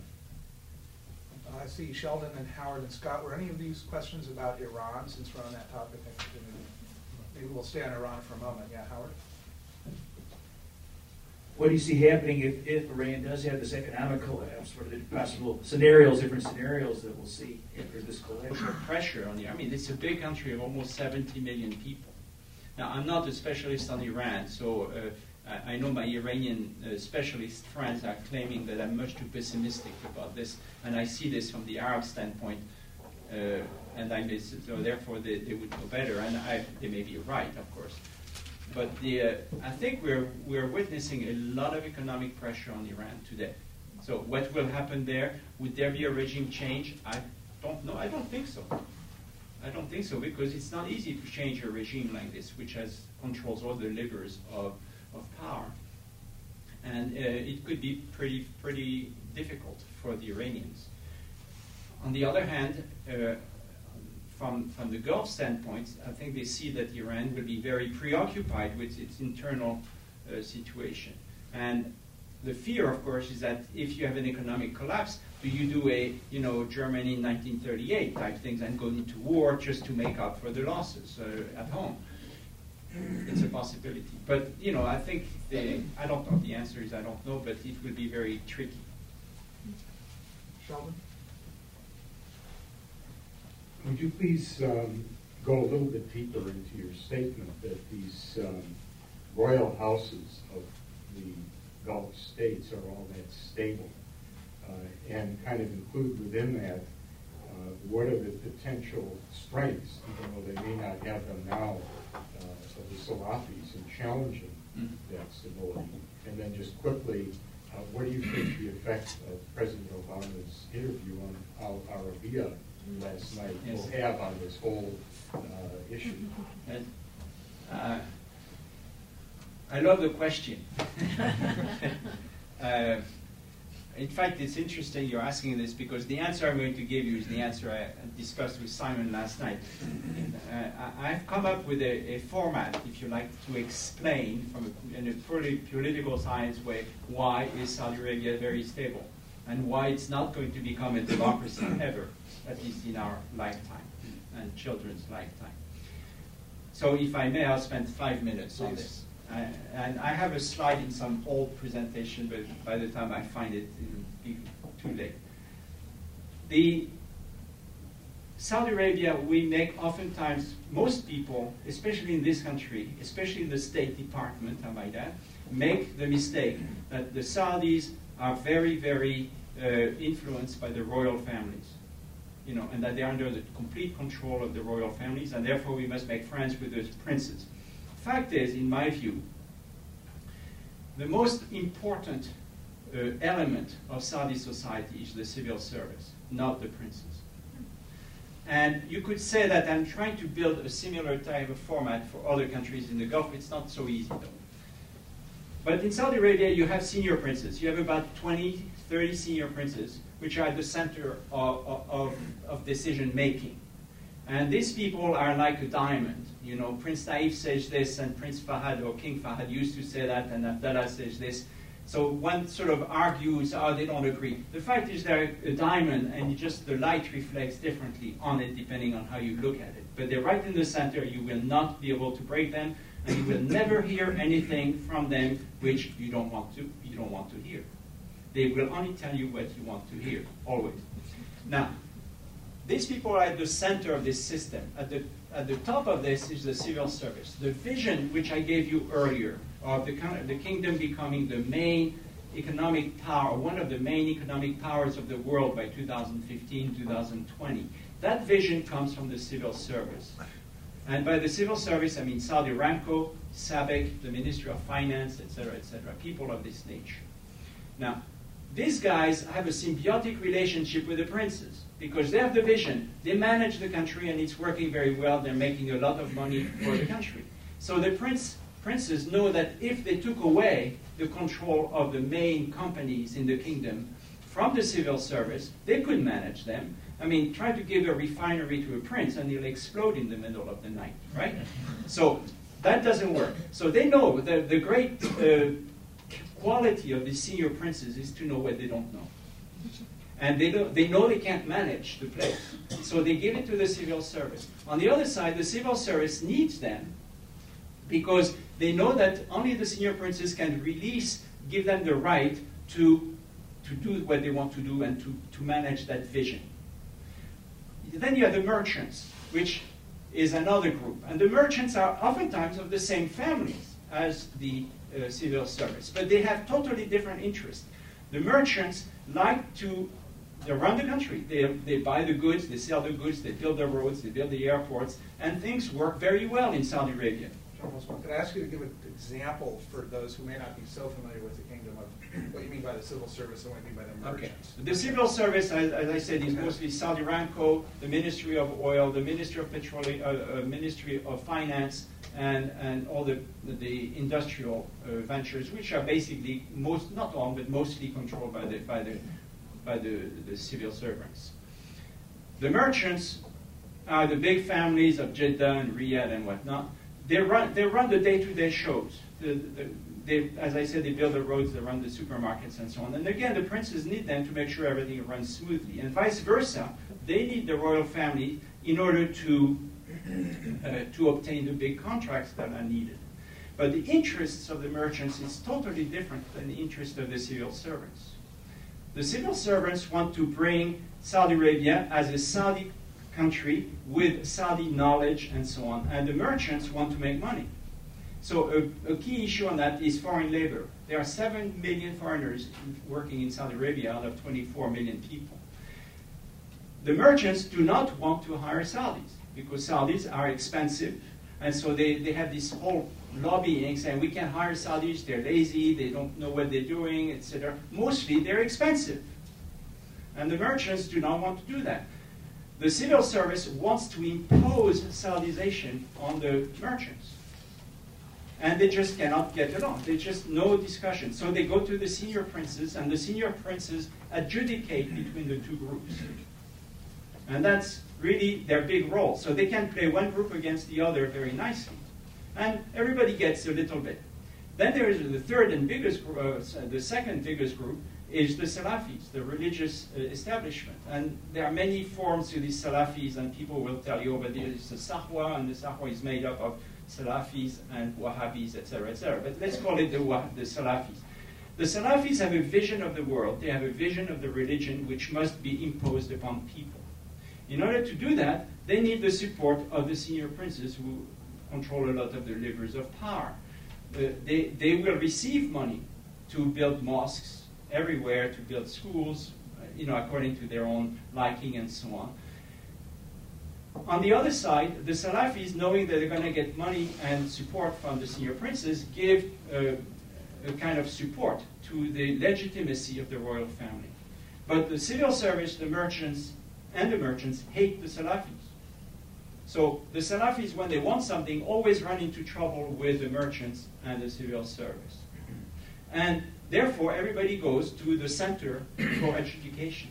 Uh, I see Sheldon and Howard and Scott. Were any of these questions about Iran, since we're on that topic? I think maybe- Maybe we'll stay on Iran for a moment. Yeah, Howard? What do you see happening if, if Iran does have this economic collapse? What are the possible scenarios, different scenarios that we'll see after this collapse? pressure on you. I mean, it's a big country of almost 70 million people. Now, I'm not a specialist on Iran, so uh, I I know my Iranian uh, specialist friends are claiming that I'm much too pessimistic about this, and I see this from the Arab standpoint, uh, and I miss, so therefore they, they would know better, and I, they may be right, of course. But the, uh, I think we're, we're witnessing a lot of economic pressure on Iran today. So what will happen there? Would there be a regime change? I don't know. I don't think so. I don't think so because it's not easy to change a regime like this, which has controls all the levers of, of power. and uh, it could be pretty, pretty difficult for the Iranians. On the other hand, uh, from, from the Gulf standpoint, I think they see that Iran will be very preoccupied with its internal uh, situation. And the fear, of course, is that if you have an economic collapse, do you do a, you know, Germany in 1938 type things and go into war just to make up for the losses uh, at home? It's a possibility. But, you know, I think the, I don't know, the answer is I don't know, but it will be very tricky. Sheldon? Would you please um, go a little bit deeper into your statement that these um, royal houses of the Gulf states are all that stable? Uh, and kind of include within that uh, what are the potential strengths, even though they may not have them now, uh, of the Salafis in challenging that stability? And then just quickly, uh, what do you think the effect of President Obama's interview on Al Arabiya last night will Yes. have on this whole uh, issue? And, uh, I love the question. uh, in fact, it's interesting you're asking this because the answer I'm going to give you is the answer I discussed with Simon last night. Uh, I- I've come up with a, a format, if you like, to explain from a, in a purely political science way why is Saudi Arabia very stable and why it's not going to become a democracy ever, at least in our lifetime and children's lifetime. So if I may, I'll spend five minutes on this. Uh, and I have a slide in some old presentation, but by the time I find it, it'll be too late. The Saudi Arabia, we make oftentimes, most people, especially in this country, especially in the State Department, I might add, make the mistake that the Saudis are very, very uh, influenced by the royal families you know, and that they are under the complete control of the royal families, and therefore we must make friends with those princes. Fact is, in my view, the most important uh, element of Saudi society is the civil service, not the princes. And you could say that I'm trying to build a similar type of format for other countries in the Gulf. It's not so easy, though. But in Saudi Arabia, you have senior princes. You have about 20, 30 senior princes, which are the center of, of, of decision making. And these people are like a diamond. You know, Prince Taif says this, and Prince Fahad or King Fahad used to say that, and Abdullah says this. So one sort of argues, oh, they don't agree. The fact is they're a diamond, and just the light reflects differently on it depending on how you look at it. But they're right in the center. You will not be able to break them, and you will never hear anything from them which you don't want to. You don't want to hear. They will only tell you what you want to hear, always. Now, these people are at the center of this system. At the, at the top of this is the civil service. The vision which I gave you earlier of the, kind of the kingdom becoming the main economic power, one of the main economic powers of the world by 2015, 2020, that vision comes from the civil service. And by the civil service, I mean Saudi Aramco, SABIC, the Ministry of Finance, etc., etc., people of this nature. Now, these guys have a symbiotic relationship with the princes because they have the vision. They manage the country and it's working very well. They're making a lot of money for the country. So the prince, princes know that if they took away the control of the main companies in the kingdom from the civil service, they could manage them. I mean, try to give a refinery to a prince and he'll explode in the middle of the night, right? So that doesn't work. So they know the, the great uh, quality of the senior princes is to know what they don't know. And they, don't, they know they can't manage the place. So they give it to the civil service. On the other side, the civil service needs them because they know that only the senior princes can release, give them the right to, to do what they want to do and to, to manage that vision. Then you have the merchants, which is another group. And the merchants are oftentimes of the same families as the uh, civil service, but they have totally different interests. The merchants like to they run the country. They, they buy the goods, they sell the goods, they build the roads, they build the airports, and things work very well in Saudi Arabia. Ombudsman, could I ask you to give an example for those who may not be so familiar with the kingdom of what you mean by the civil service and what you mean by the Okay. merchants? The civil service, as, as I said, is mostly Saudi Aramco, the Ministry of Oil, the Ministry of Petroleum, uh, uh, Ministry of Finance, and, and all the, the industrial uh, ventures, which are basically most, not all, but mostly controlled by the, by the, by the, the civil servants. The merchants are the big families of Jeddah and Riyadh and whatnot. They run, they run the day-to-day shows. The, the, they, as I said, they build the roads, they run the supermarkets and so on. And again, the princes need them to make sure everything runs smoothly. And vice versa, they need the royal family in order to, uh, to obtain the big contracts that are needed. But the interests of the merchants is totally different than the interests of the civil servants. The civil servants want to bring Saudi Arabia as a Saudi country with Saudi knowledge and so on, and the merchants want to make money. So a, a, key issue on that is foreign labor. There are 7 million foreigners working in Saudi Arabia out of 24 million people. The merchants do not want to hire Saudis because Saudis are expensive, and so they, they have this whole lobbying saying we can't hire Saudis, they're lazy, they don't know what they're doing, etc. Mostly they're expensive. And the merchants do not want to do that. The civil service wants to impose Saudization on the merchants. And they just cannot get along. There's just no discussion. So they go to the senior princes, and the senior princes adjudicate between the two groups. And that's really their big role. So they can play one group against the other very nicely. And everybody gets a little bit. Then there is the third and biggest, uh, the second biggest group is the Salafis, the religious uh, establishment. And there are many forms to these Salafis, and people will tell you, oh, but there's the Sahwa, and the Sahwa is made up of Salafis and Wahhabis, etc., etc. But let's call it the, the Salafis. The Salafis have a vision of the world, they have a vision of the religion which must be imposed upon people. In order to do that, they need the support of the senior princes who control a lot of the levers of power. Uh, they, they will receive money to build mosques, everywhere to build schools, you know, according to their own liking and so on. On the other side, the Salafis, knowing that they're going to get money and support from the senior princes, give uh, a kind of support to the legitimacy of the royal family. But the civil service, the merchants, and the merchants hate the Salafis. So the Salafis, when they want something, always run into trouble with the merchants and the civil service. And Therefore, everybody goes to the center for education.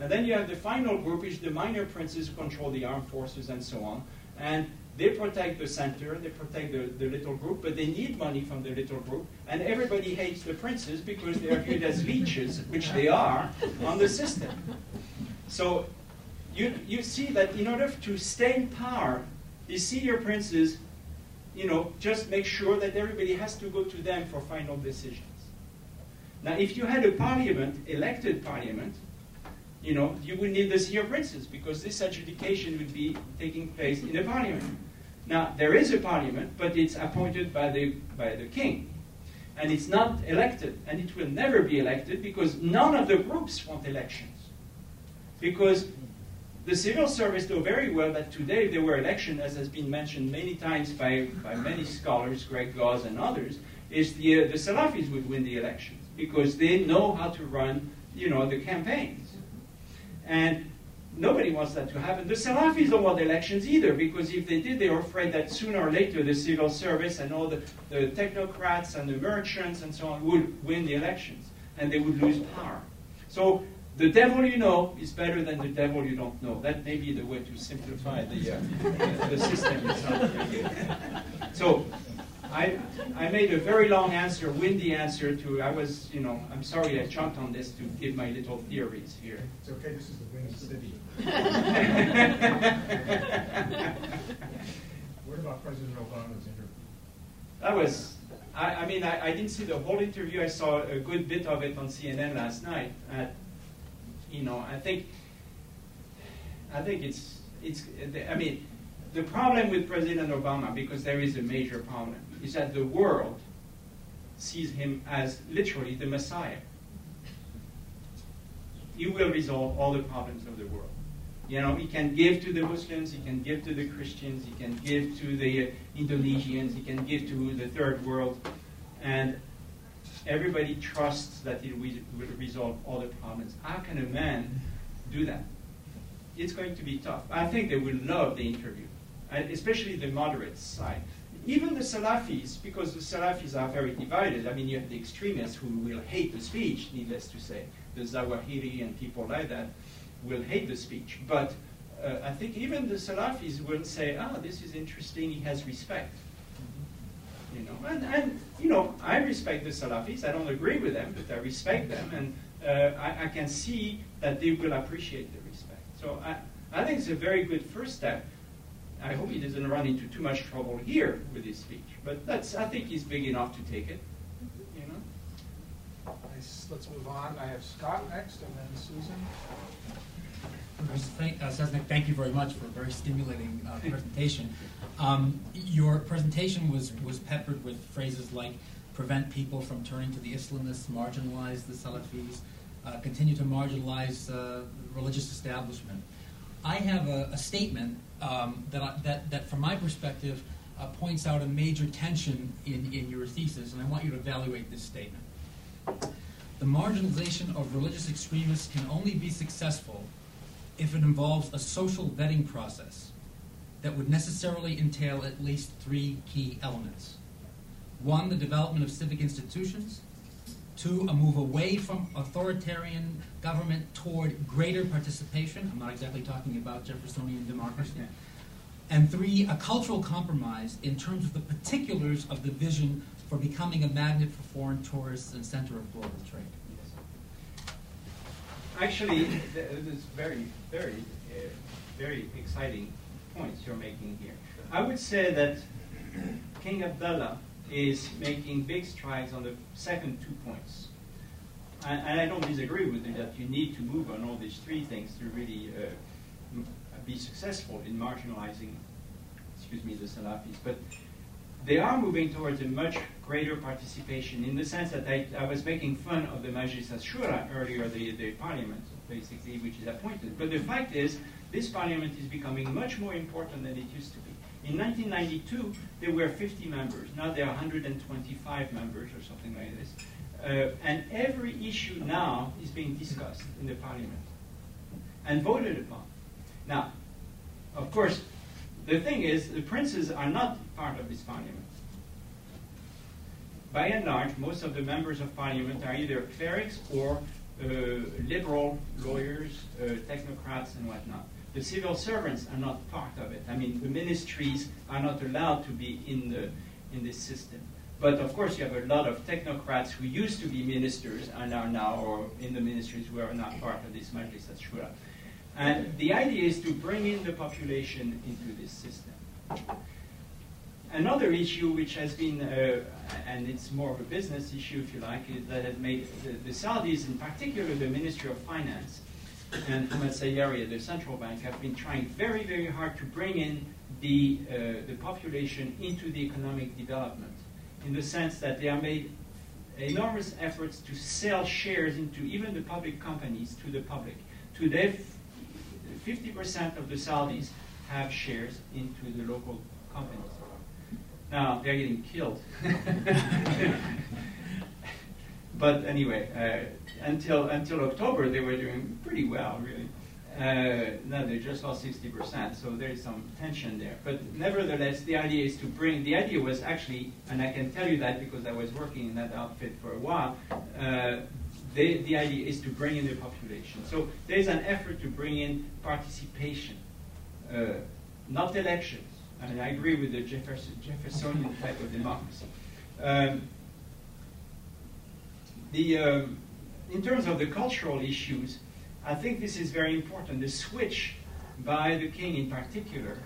And then you have the final group, which the minor princes control the armed forces and so on. And they protect the center, they protect the, the little group, but they need money from the little group. And everybody hates the princes because they are viewed as leeches, which they are, on the system. So you, you see that in order to stay in power, these senior princes you know, just make sure that everybody has to go to them for final decisions. Now, if you had a parliament, elected parliament, you know, you would need the senior princes because this adjudication would be taking place in a parliament. Now, there is a parliament, but it's appointed by the, by the king. And it's not elected, and it will never be elected because none of the groups want elections. Because the civil service know very well that today there were elections, as has been mentioned many times by, by many scholars, Greg Gause and others, is the, uh, the Salafis would win the elections because they know how to run, you know, the campaigns. And nobody wants that to happen. The Salafis don't want elections either because if they did, they were afraid that sooner or later the civil service and all the, the technocrats and the merchants and so on would win the elections and they would lose power. So the devil you know is better than the devil you don't know. That may be the way to simplify the, uh, the system itself. So I, I made a very long answer, windy answer to, I was, you know, I'm sorry I jumped on this to give my little theories here. It's okay, this is the windy city. what about President Obama's interview? That was, I, I mean, I, I, didn't see the whole interview. I saw a good bit of it on CNN last night. At, you know, I think, I think it's, it's, I mean, the problem with President Obama, because there is a major problem, is that the world sees him as literally the Messiah. He will resolve all the problems of the world. You know, he can give to the Muslims, he can give to the Christians, he can give to the Indonesians, he can give to the third world, and everybody trusts that it will, resolve all the problems. How can a man do that? It's going to be tough. I think they will love the interview, especially the moderate side. Even the Salafis, because the Salafis are very divided. I mean, you have the extremists who will hate the speech, needless to say. The Zawahiri and people like that will hate the speech. But uh, I think even the Salafis will say, ah, this is interesting, he has respect. You know, and, and you know, I respect the Salafis. I don't agree with them, but I respect them, and uh, I, I, can see that they will appreciate the respect. So I, I think it's a very good first step. I hope he doesn't run into too much trouble here with his speech, but that's I think he's big enough to take it. You know. Nice. Let's move on. I have Scott next, and then Susan. Thank, uh, thank you very much for a very stimulating uh, presentation. Um, your presentation was, was peppered with phrases like prevent people from turning to the Islamists, marginalize the Salafis, uh, continue to marginalize uh, religious establishment. I have a, a statement um, that, I, that, that, from my perspective, uh, points out a major tension in, in your thesis, and I want you to evaluate this statement. The marginalization of religious extremists can only be successful if it involves a social vetting process that would necessarily entail at least three key elements. One, the development of civic institutions. Two, a move away from authoritarian government toward greater participation. I'm not exactly talking about Jeffersonian democracy. And three, a cultural compromise in terms of the particulars of the vision for becoming a magnet for foreign tourists and center of global trade actually, this is very, very, uh, very exciting points you're making here. I would say that King Abdullah is making big strides on the second two points. And, and I don't disagree with you that you need to move on all these three things to really uh, be successful in marginalizing, excuse me, the Salafis. But they are moving towards a much greater participation in the sense that I, I was making fun of the Majlis Shura earlier, the, the parliament, basically, which is appointed. But the fact is, this parliament is becoming much more important than it used to be. In 1992, there were 50 members. Now there are 125 members or something like this. Uh, and every issue now is being discussed in the parliament and voted upon. Now, of course, the thing is, the princes are not part of this parliament. By and large, most of the members of parliament are either clerics or uh, liberal lawyers, uh, technocrats, and whatnot. The civil servants are not part of it. I mean, the ministries are not allowed to be in the in this system. But of course, you have a lot of technocrats who used to be ministers and are now, or in the ministries who are not part of this Majlis Shura. And the idea is to bring in the population into this system. Another issue which has been, uh, and it's more of a business issue if you like, is that has made the, the Saudis, in particular the Ministry of Finance, and Hamad Sayari, the central bank, have been trying very, very hard to bring in the, uh, the population into the economic development, in the sense that they have made enormous efforts to sell shares into even the public companies to the public. Today, 50% of the Saudis have shares into the local companies. Now, they're getting killed. but anyway, uh, until, until October, they were doing pretty well, really. Uh, now they just lost 60%, so there is some tension there. But nevertheless, the idea is to bring, the idea was actually, and I can tell you that because I was working in that outfit for a while, uh, they, the idea is to bring in the population. So there's an effort to bring in participation, uh, not elections. I mean, I agree with the Jefferson, Jeffersonian type of democracy. Um, the, um, in terms of the cultural issues, I think this is very important. The switch by the king in particular,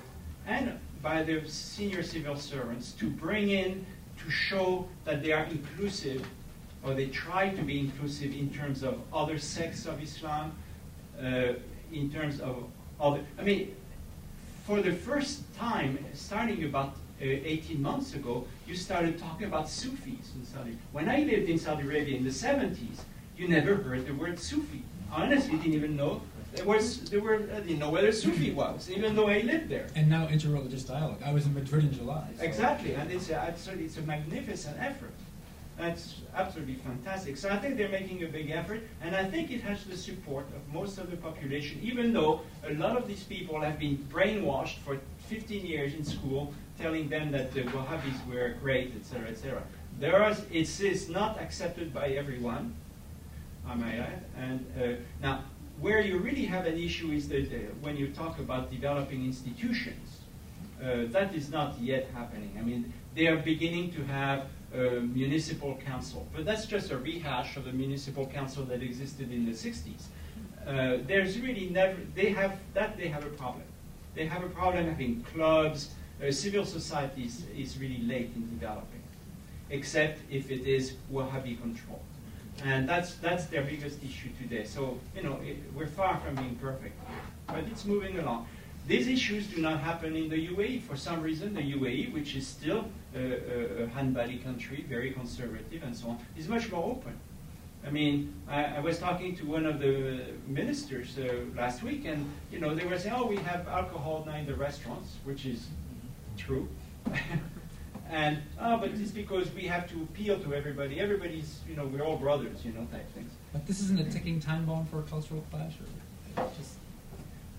and by the senior civil servants to bring in, to show that they are inclusive or they try to be inclusive in terms of other sects of Islam, uh, in terms of other. I mean, for the first time, starting about uh, 18 months ago, you started talking about Sufis in Saudi. When I lived in Saudi Arabia in the 70s, you never heard the word Sufi. Honestly, didn't even know There was, there were, I didn't know where the Sufi was, even though I lived there. And now interreligious dialogue. I was in Madrid in July. so- Exactly, and it's a, it's a magnificent effort. That's absolutely fantastic. So I think they're making a big effort, and I think it has the support of most of the population, even though a lot of these people have been brainwashed for 15 years in school, telling them that the Wahhabis were great, etc., etc. There are, it is not accepted by everyone, I might add. And uh, now, where you really have an issue is that uh, when you talk about developing institutions, uh, that is not yet happening. I mean, they are beginning to have municipal council, but that's just a rehash of the municipal council that existed in the 60s. Uh, there's really never, they have, that they have a problem. They have a problem having clubs, uh, civil society is, is really late in developing, except if it is Wahhabi controlled. And that's, that's their biggest issue today. So, you know, it, we're far from being perfect, but it's moving along. These issues do not happen in the UAE. For some reason, the UAE, which is still a, a, a Hanbali country, very conservative and so on, is much more open. I mean, I, I was talking to one of the ministers uh, last week, and you know, they were saying, "Oh, we have alcohol now in the restaurants," which is true. and oh, but it's because we have to appeal to everybody. Everybody's, you know, we're all brothers, you know, type things. But this isn't a ticking time bomb for a cultural clash, or just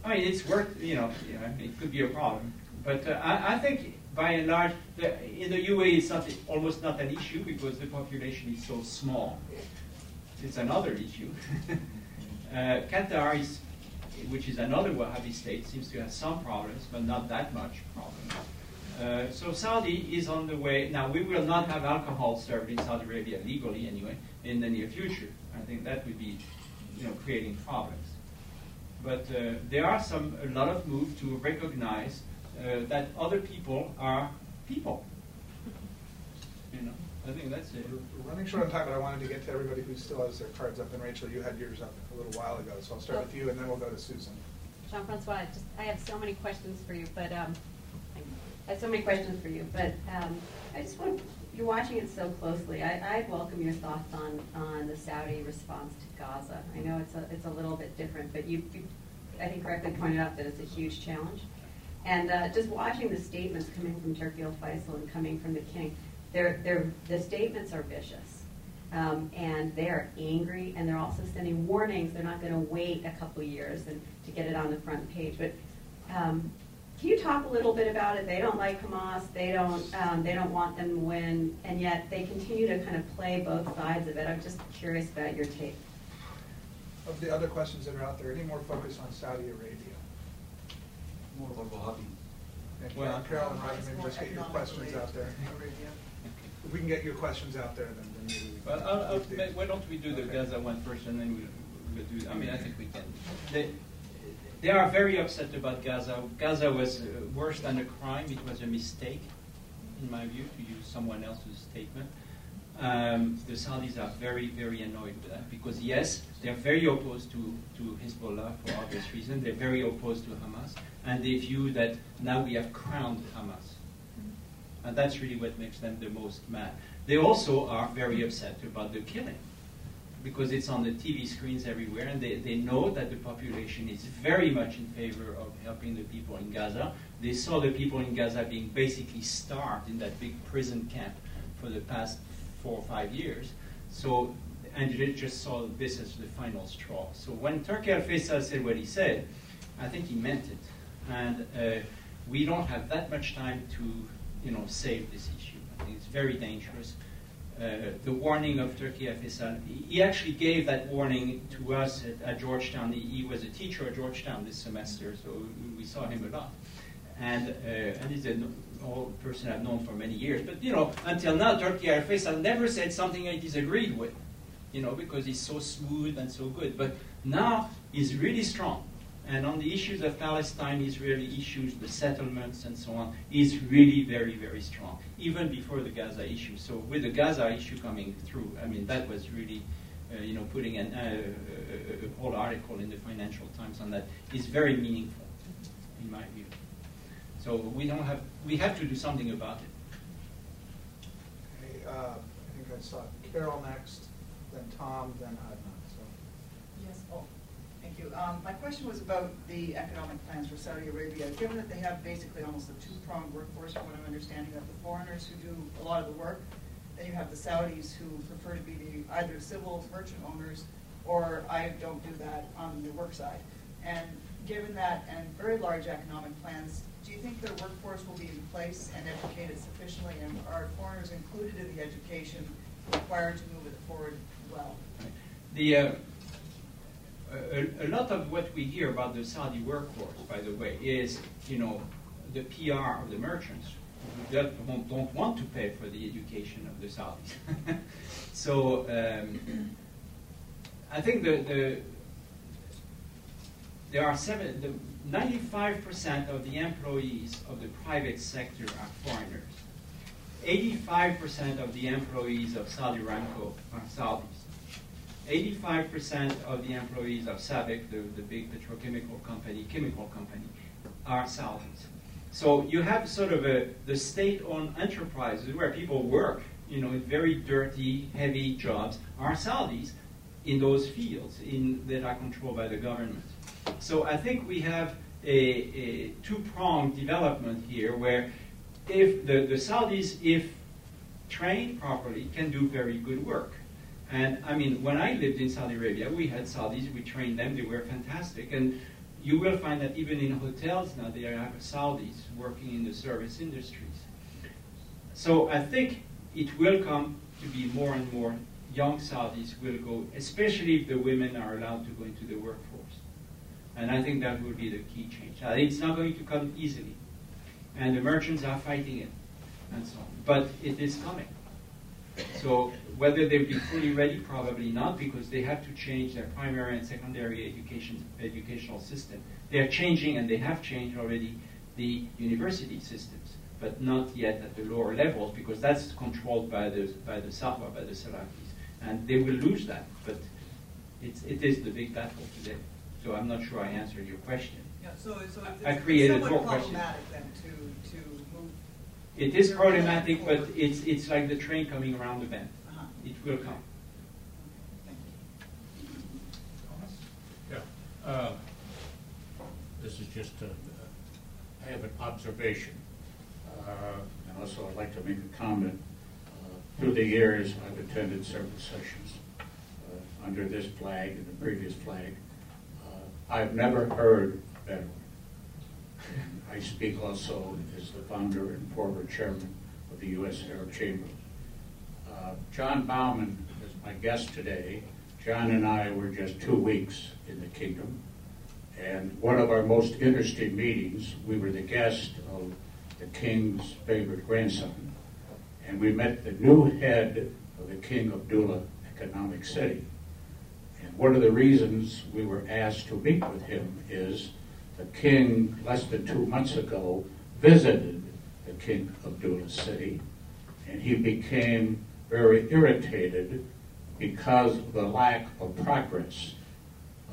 I mean, it's worth, you know, you know it could be a problem. But uh, I, I think by and large, the, in the UAE, it's not, almost not an issue because the population is so small. It's another issue. uh, Qatar, is, which is another Wahhabi state, seems to have some problems, but not that much problems. Uh, so Saudi is on the way. Now, we will not have alcohol served in Saudi Arabia legally anyway in the near future. I think that would be, you know, creating problems but uh, there are some a lot of move to recognize uh, that other people are people. You know, I think that's it. We're running short on time, but I wanted to get to everybody who still has their cards up. And Rachel, you had yours up a little while ago, so I'll start with you, and then we'll go to Susan. Jean-Francois, I just, I have so many questions for you, but, um, I have so many questions for you, but, um, I just want, you're watching it so closely, I, I'd welcome your thoughts on, on the Saudi response to Gaza. I know it's a, it's a little bit different, but you, you, I think correctly pointed out that it's a huge challenge. And, uh, just watching the statements coming from Turki Al Faisal and coming from the king, they're, they're, the statements are vicious. Um, and they are angry, and they're also sending warnings. They're not going to wait a couple years and to get it on the front page. But um, can you talk a little bit about it? They don't like Hamas. They don't. Um, they don't want them to win, and yet they continue to kind of play both sides of it. I'm just curious about your take. Of the other questions that are out there, any more focus on Saudi Arabia? More about Wahhabi. And Well, Carol and Roger, maybe just get your questions out there. If we can get your questions out there, then then maybe we Well. I'll, I'll, why don't we do the Okay. Gaza one first, and then we'll, we'll do. I mean, I think we can. They, they are very upset about Gaza. Gaza was uh, worse than a crime. It was a mistake, in my view, to use someone else's statement. Um, the Saudis are very, very annoyed that because yes, they're very opposed to, to Hezbollah for obvious reasons. They're very opposed to Hamas, and they view that now we have crowned Hamas. And that's really what makes them the most mad. They also are very upset about the killing because it's on the TV screens everywhere, and they, they know that the population is very much in favor of helping the people in Gaza. They saw the people in Gaza being basically starved in that big prison camp for the past four or five years. So, and they just saw this as the final straw. So when Turki Al Faisal said what he said, I think he meant it. And uh, we don't have that much time to, you know, save this issue. I think it's very dangerous. Uh, the warning of Turki Al Faisal, he- he actually gave that warning to us at, at Georgetown. He, he was a teacher at Georgetown this semester, so we saw him a lot. And, uh, and he's an old person I've known for many years. But, you know, until now, Turki Al Faisal never said something I disagreed with, you know, because he's so smooth and so good. But now he's really strong. And on the issues of Palestine, Israeli issues, the settlements and so on, he's really very, very strong, even before the Gaza issue. So with the Gaza issue coming through, I mean, that was really, uh, you know, putting an, uh, a, a whole article in the Financial Times on that is very meaningful, in my view. So we don't have, we have to do something about it. Okay, uh, I think I saw Carol next, then Tom, then Adnan, so. Yes, oh, thank Thank you. Um, my question was about the economic plans for Saudi Arabia. Given that they have basically almost a two-pronged workforce, from what I'm understanding, you have the foreigners who do a lot of the work, then you have the Saudis who prefer to be the, either civil merchant owners or I don't do that on the work side. And given that and very large economic plans, do you think their workforce will be in place and educated sufficiently? And are foreigners included in the education required to move it forward well? The, uh, a, a lot of what we hear about the Saudi workforce, by the way, is, you know, the PR of the merchants who don't, don't want to pay for the education of the Saudis. so um, I think the, the there are seven, the 95% of the employees of the private sector are foreigners. 85% of the employees of Saudi Aramco are Saudis. 85% of the employees of SABIC, the, the big petrochemical company, chemical company, are Saudis. So you have sort of a, the state-owned enterprises where people work, you know, in very dirty, heavy jobs, are Saudis in those fields in, that are controlled by the government. So I think we have a, a two-pronged development here where if the, the Saudis, if trained properly, can do very good work. And I mean, when I lived in Saudi Arabia, we had Saudis, we trained them, they were fantastic. And you will find that even in hotels now, there are Saudis working in the service industries. So I think it will come to be more and more young Saudis will go, especially if the women are allowed to go into the workforce. And I think that will be the key change. Uh, it's not going to come easily. And the merchants are fighting it and so on. But it is coming. So whether they'll be fully ready, probably not, because they have to change their primary and secondary education educational system. They are changing, and they have changed already the university systems, but not yet at the lower levels, because that's controlled by the by the Sahwa, by the Salafis, and they will lose that. But it's, it is the big battle today. So I'm not sure I answered your question. Yeah, so, so I it's created somewhat more questions. problematic then to, to move. It is problematic, moving but it's it's like the train coming around the bend. Uh-huh. It will come. Yeah. Uh, This is just a, I have an observation. Uh, And also I'd like to make a comment. Uh, Through the years, I've attended several sessions uh, under this flag and the previous flag. I've never heard better I speak also as the founder and former chairman of the U.S. Arab Chamber. Uh, John Bauman is my guest today. John and I were just two weeks in the kingdom. And one of our most interesting meetings, we were the guest of the king's favorite grandson. And we met the new head of the King Abdullah Economic City. One of the reasons we were asked to meet with him is the king, less than two months ago, visited the King Abdullah city, and he became very irritated because of the lack of progress.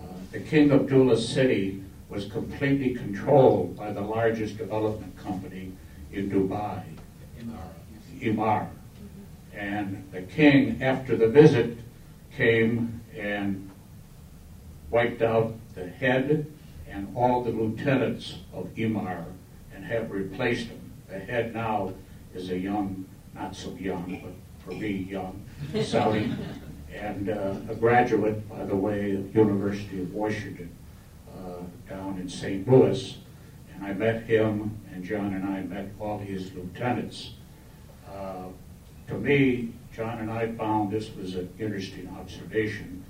Uh, the King Abdullah city was completely controlled by the largest development company in Dubai, uh, Emaar. And the king, after the visit, came and wiped out the head and all the lieutenants of Emaar and have replaced them. The head now is a young, not so young, but for me, young Saudi, and uh, a graduate, by the way, of University of Washington uh, down in St. Louis. And I met him, and John and I met all his lieutenants. Uh, to me, John and I found this was an interesting observation.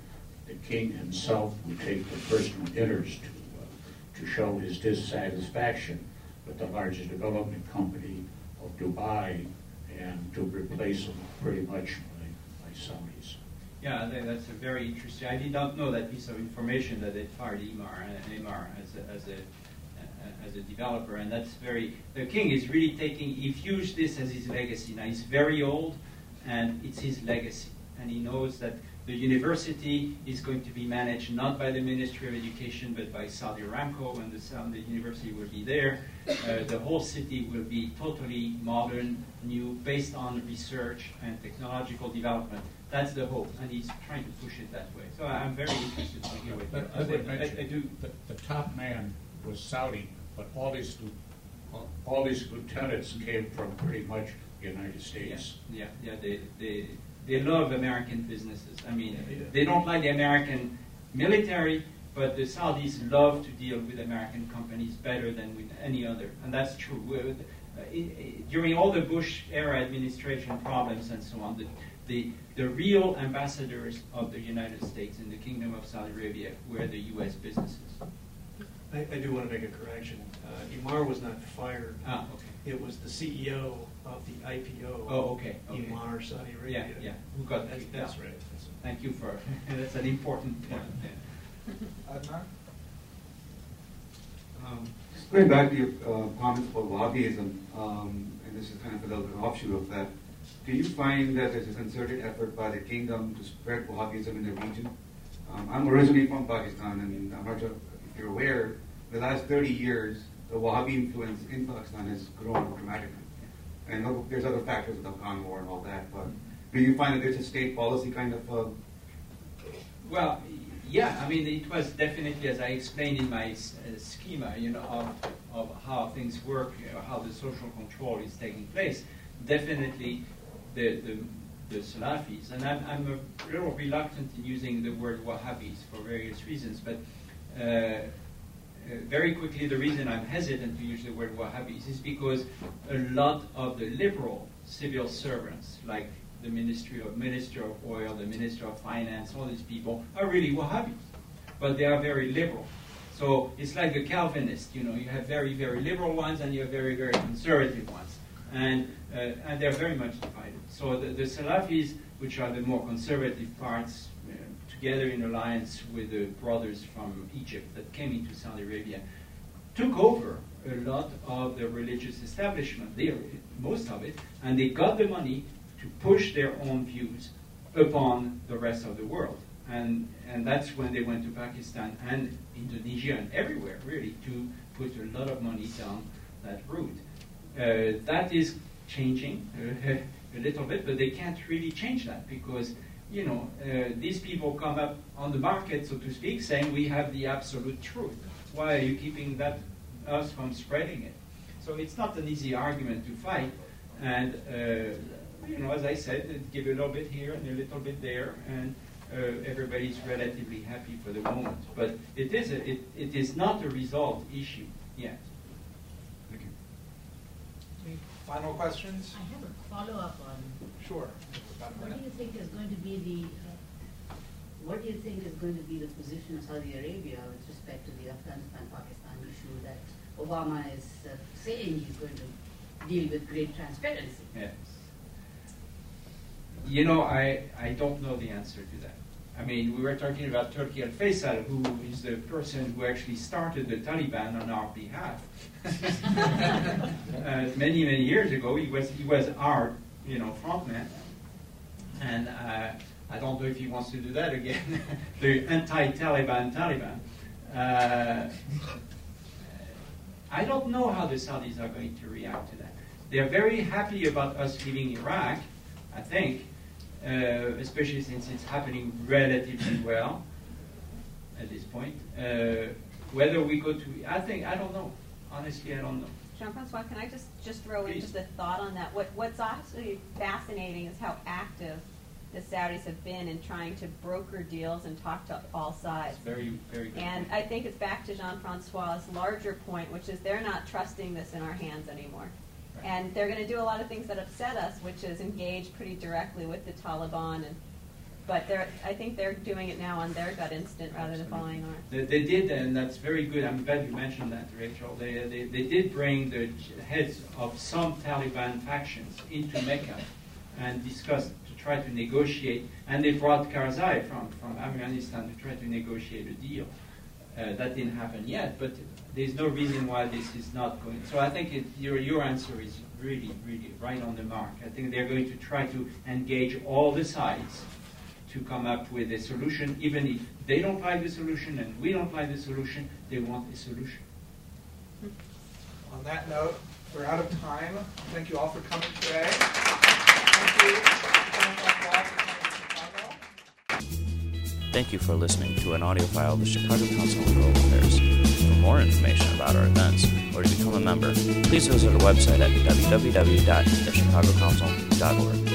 King himself would take the personal interest to, uh, to show his dissatisfaction with the largest development company of Dubai and to replace them pretty much by, by Saudis. Yeah, that's a very interesting. I did not know that piece of information that they fired Emaar, uh, Emaar as a, as a as a developer, and that's very. The king is really taking. He views this as his legacy. Now he's very old, and it's his legacy, and he knows that The university is going to be managed not by the Ministry of Education but by Saudi Aramco, and the, the university will be there. Uh, the whole city will be totally modern, new, based on research and technological development. That's the hope, and he's trying to push it that way. So I'm very interested to hear what But I, would I, I do. the, the top man was Saudi, but all these, all these lieutenants came from pretty much the United States. Yeah, yeah, they, they, they love American businesses. I mean, they don't like the American military, but the Saudis love to deal with American companies better than with any other, and that's true. Uh, During all the Bush era administration problems and so on, the, the, the real ambassadors of the United States in the Kingdom of Saudi Arabia were the U.S. businesses. I, I do want to make a correction. Uh, Emaar was not fired. Ah, okay. It was the CEO of the IPO. Oh, okay, okay. Emaar Saudi Yeah, Arabia. yeah, who got That's, that's out. right. That's- Thank you for, that's an important point. yeah. Adnan? Um, just Going back to your uh, comments about lobbyism, um, and this is kind of a little bit offshoot of that, do you find that there's a concerted effort by the kingdom to spread Wahhabism in the region? Um, I'm originally from Pakistan, and I'm not sure if you're aware, the last 30 years, the Wahhabi influence in Pakistan has grown dramatically. And there's other factors with the Afghan war and all that, but do you find that there's a state policy kind of uh, Well, yeah, I mean, it was definitely, as I explained in my uh, schema, you know, of, of how things work, you know, how the social control is taking place, definitely the, the, the Salafis, and I'm, I'm a little reluctant in using the word Wahhabis for various reasons, but uh, uh, very quickly, the reason I'm hesitant to use the word Wahhabis is because a lot of the liberal civil servants, like the Ministry of Minister of Oil, the Minister of Finance, all these people are really Wahhabis, but they are very liberal. So it's like the Calvinist, you know, you have very, very liberal ones and you have very, very conservative ones, and uh, and they're very much divided. So the, the Salafis, which are the more conservative parts, together in alliance with the brothers from Egypt that came into Saudi Arabia, took over a lot of the religious establishment, there, most of it, and they got the money to push their own views upon the rest of the world. And, and that's when they went to Pakistan and Indonesia and everywhere, really, to put a lot of money down that route. Uh, that is changing uh, a little bit, but they can't really change that because, you know, uh, these people come up on the market, so to speak, saying we have the absolute truth. Why are you keeping that us from spreading it? So it's not an easy argument to fight, and uh, you know, as I said, give a little bit here and a little bit there, and uh, everybody's relatively happy for the moment. But it is a, it, it is not a resolved issue yet. Okay. Any final questions? I have a follow-up on, Sure. What do you think is going to be the, uh, what do you think is going to be the position of Saudi Arabia with respect to the Afghanistan-Pakistan issue that Obama is uh, saying he's going to deal with great transparency? Yes. You know, I, I don't know the answer to that. I mean, we were talking about Turki al Faisal, who is the person who actually started the Taliban on our behalf. uh, many, many years ago, he was, he was our, you know, frontman. And uh, I don't know if he wants to do that again. the anti-Taliban Taliban. Uh, I don't know how the Saudis are going to react to that. They're very happy about us leaving Iraq, I think, uh, especially since it's happening relatively well at this point. Uh, whether we go to, I think, I don't know. Honestly, I don't know. Jean-Francois, can I just, just throw in just a thought on that? What, what's actually fascinating is how active the Saudis have been in trying to broker deals and talk to all sides. Very, very good. And point. I think it's back to Jean-Francois' larger point, which is they're not trusting this in our hands anymore. Right. And they're going to do a lot of things that upset us, which is engage pretty directly with the Taliban. And, but they're, I think they're doing it now on their gut instinct rather than following ours. They, they did, and that's very good. I'm glad you mentioned that, Rachel. They, they, they did bring the heads of some Taliban factions into Mecca and discussed try to negotiate. And they brought Karzai from, from Afghanistan to try to negotiate a deal. Uh, that didn't happen yet, but there's no reason why this is not going. So I think it, your, your answer is really, really right on the mark. I think they're going to try to engage all the sides to come up with a solution, even if they don't like the solution and we don't like the solution, they want a solution. On that note, we're out of time. Thank you all for coming today. Thank you. Thank you for listening to an audio file of the Chicago Council on Global Affairs. For more information about our events or to become a member, please visit our website at www.thechicagocouncil.org.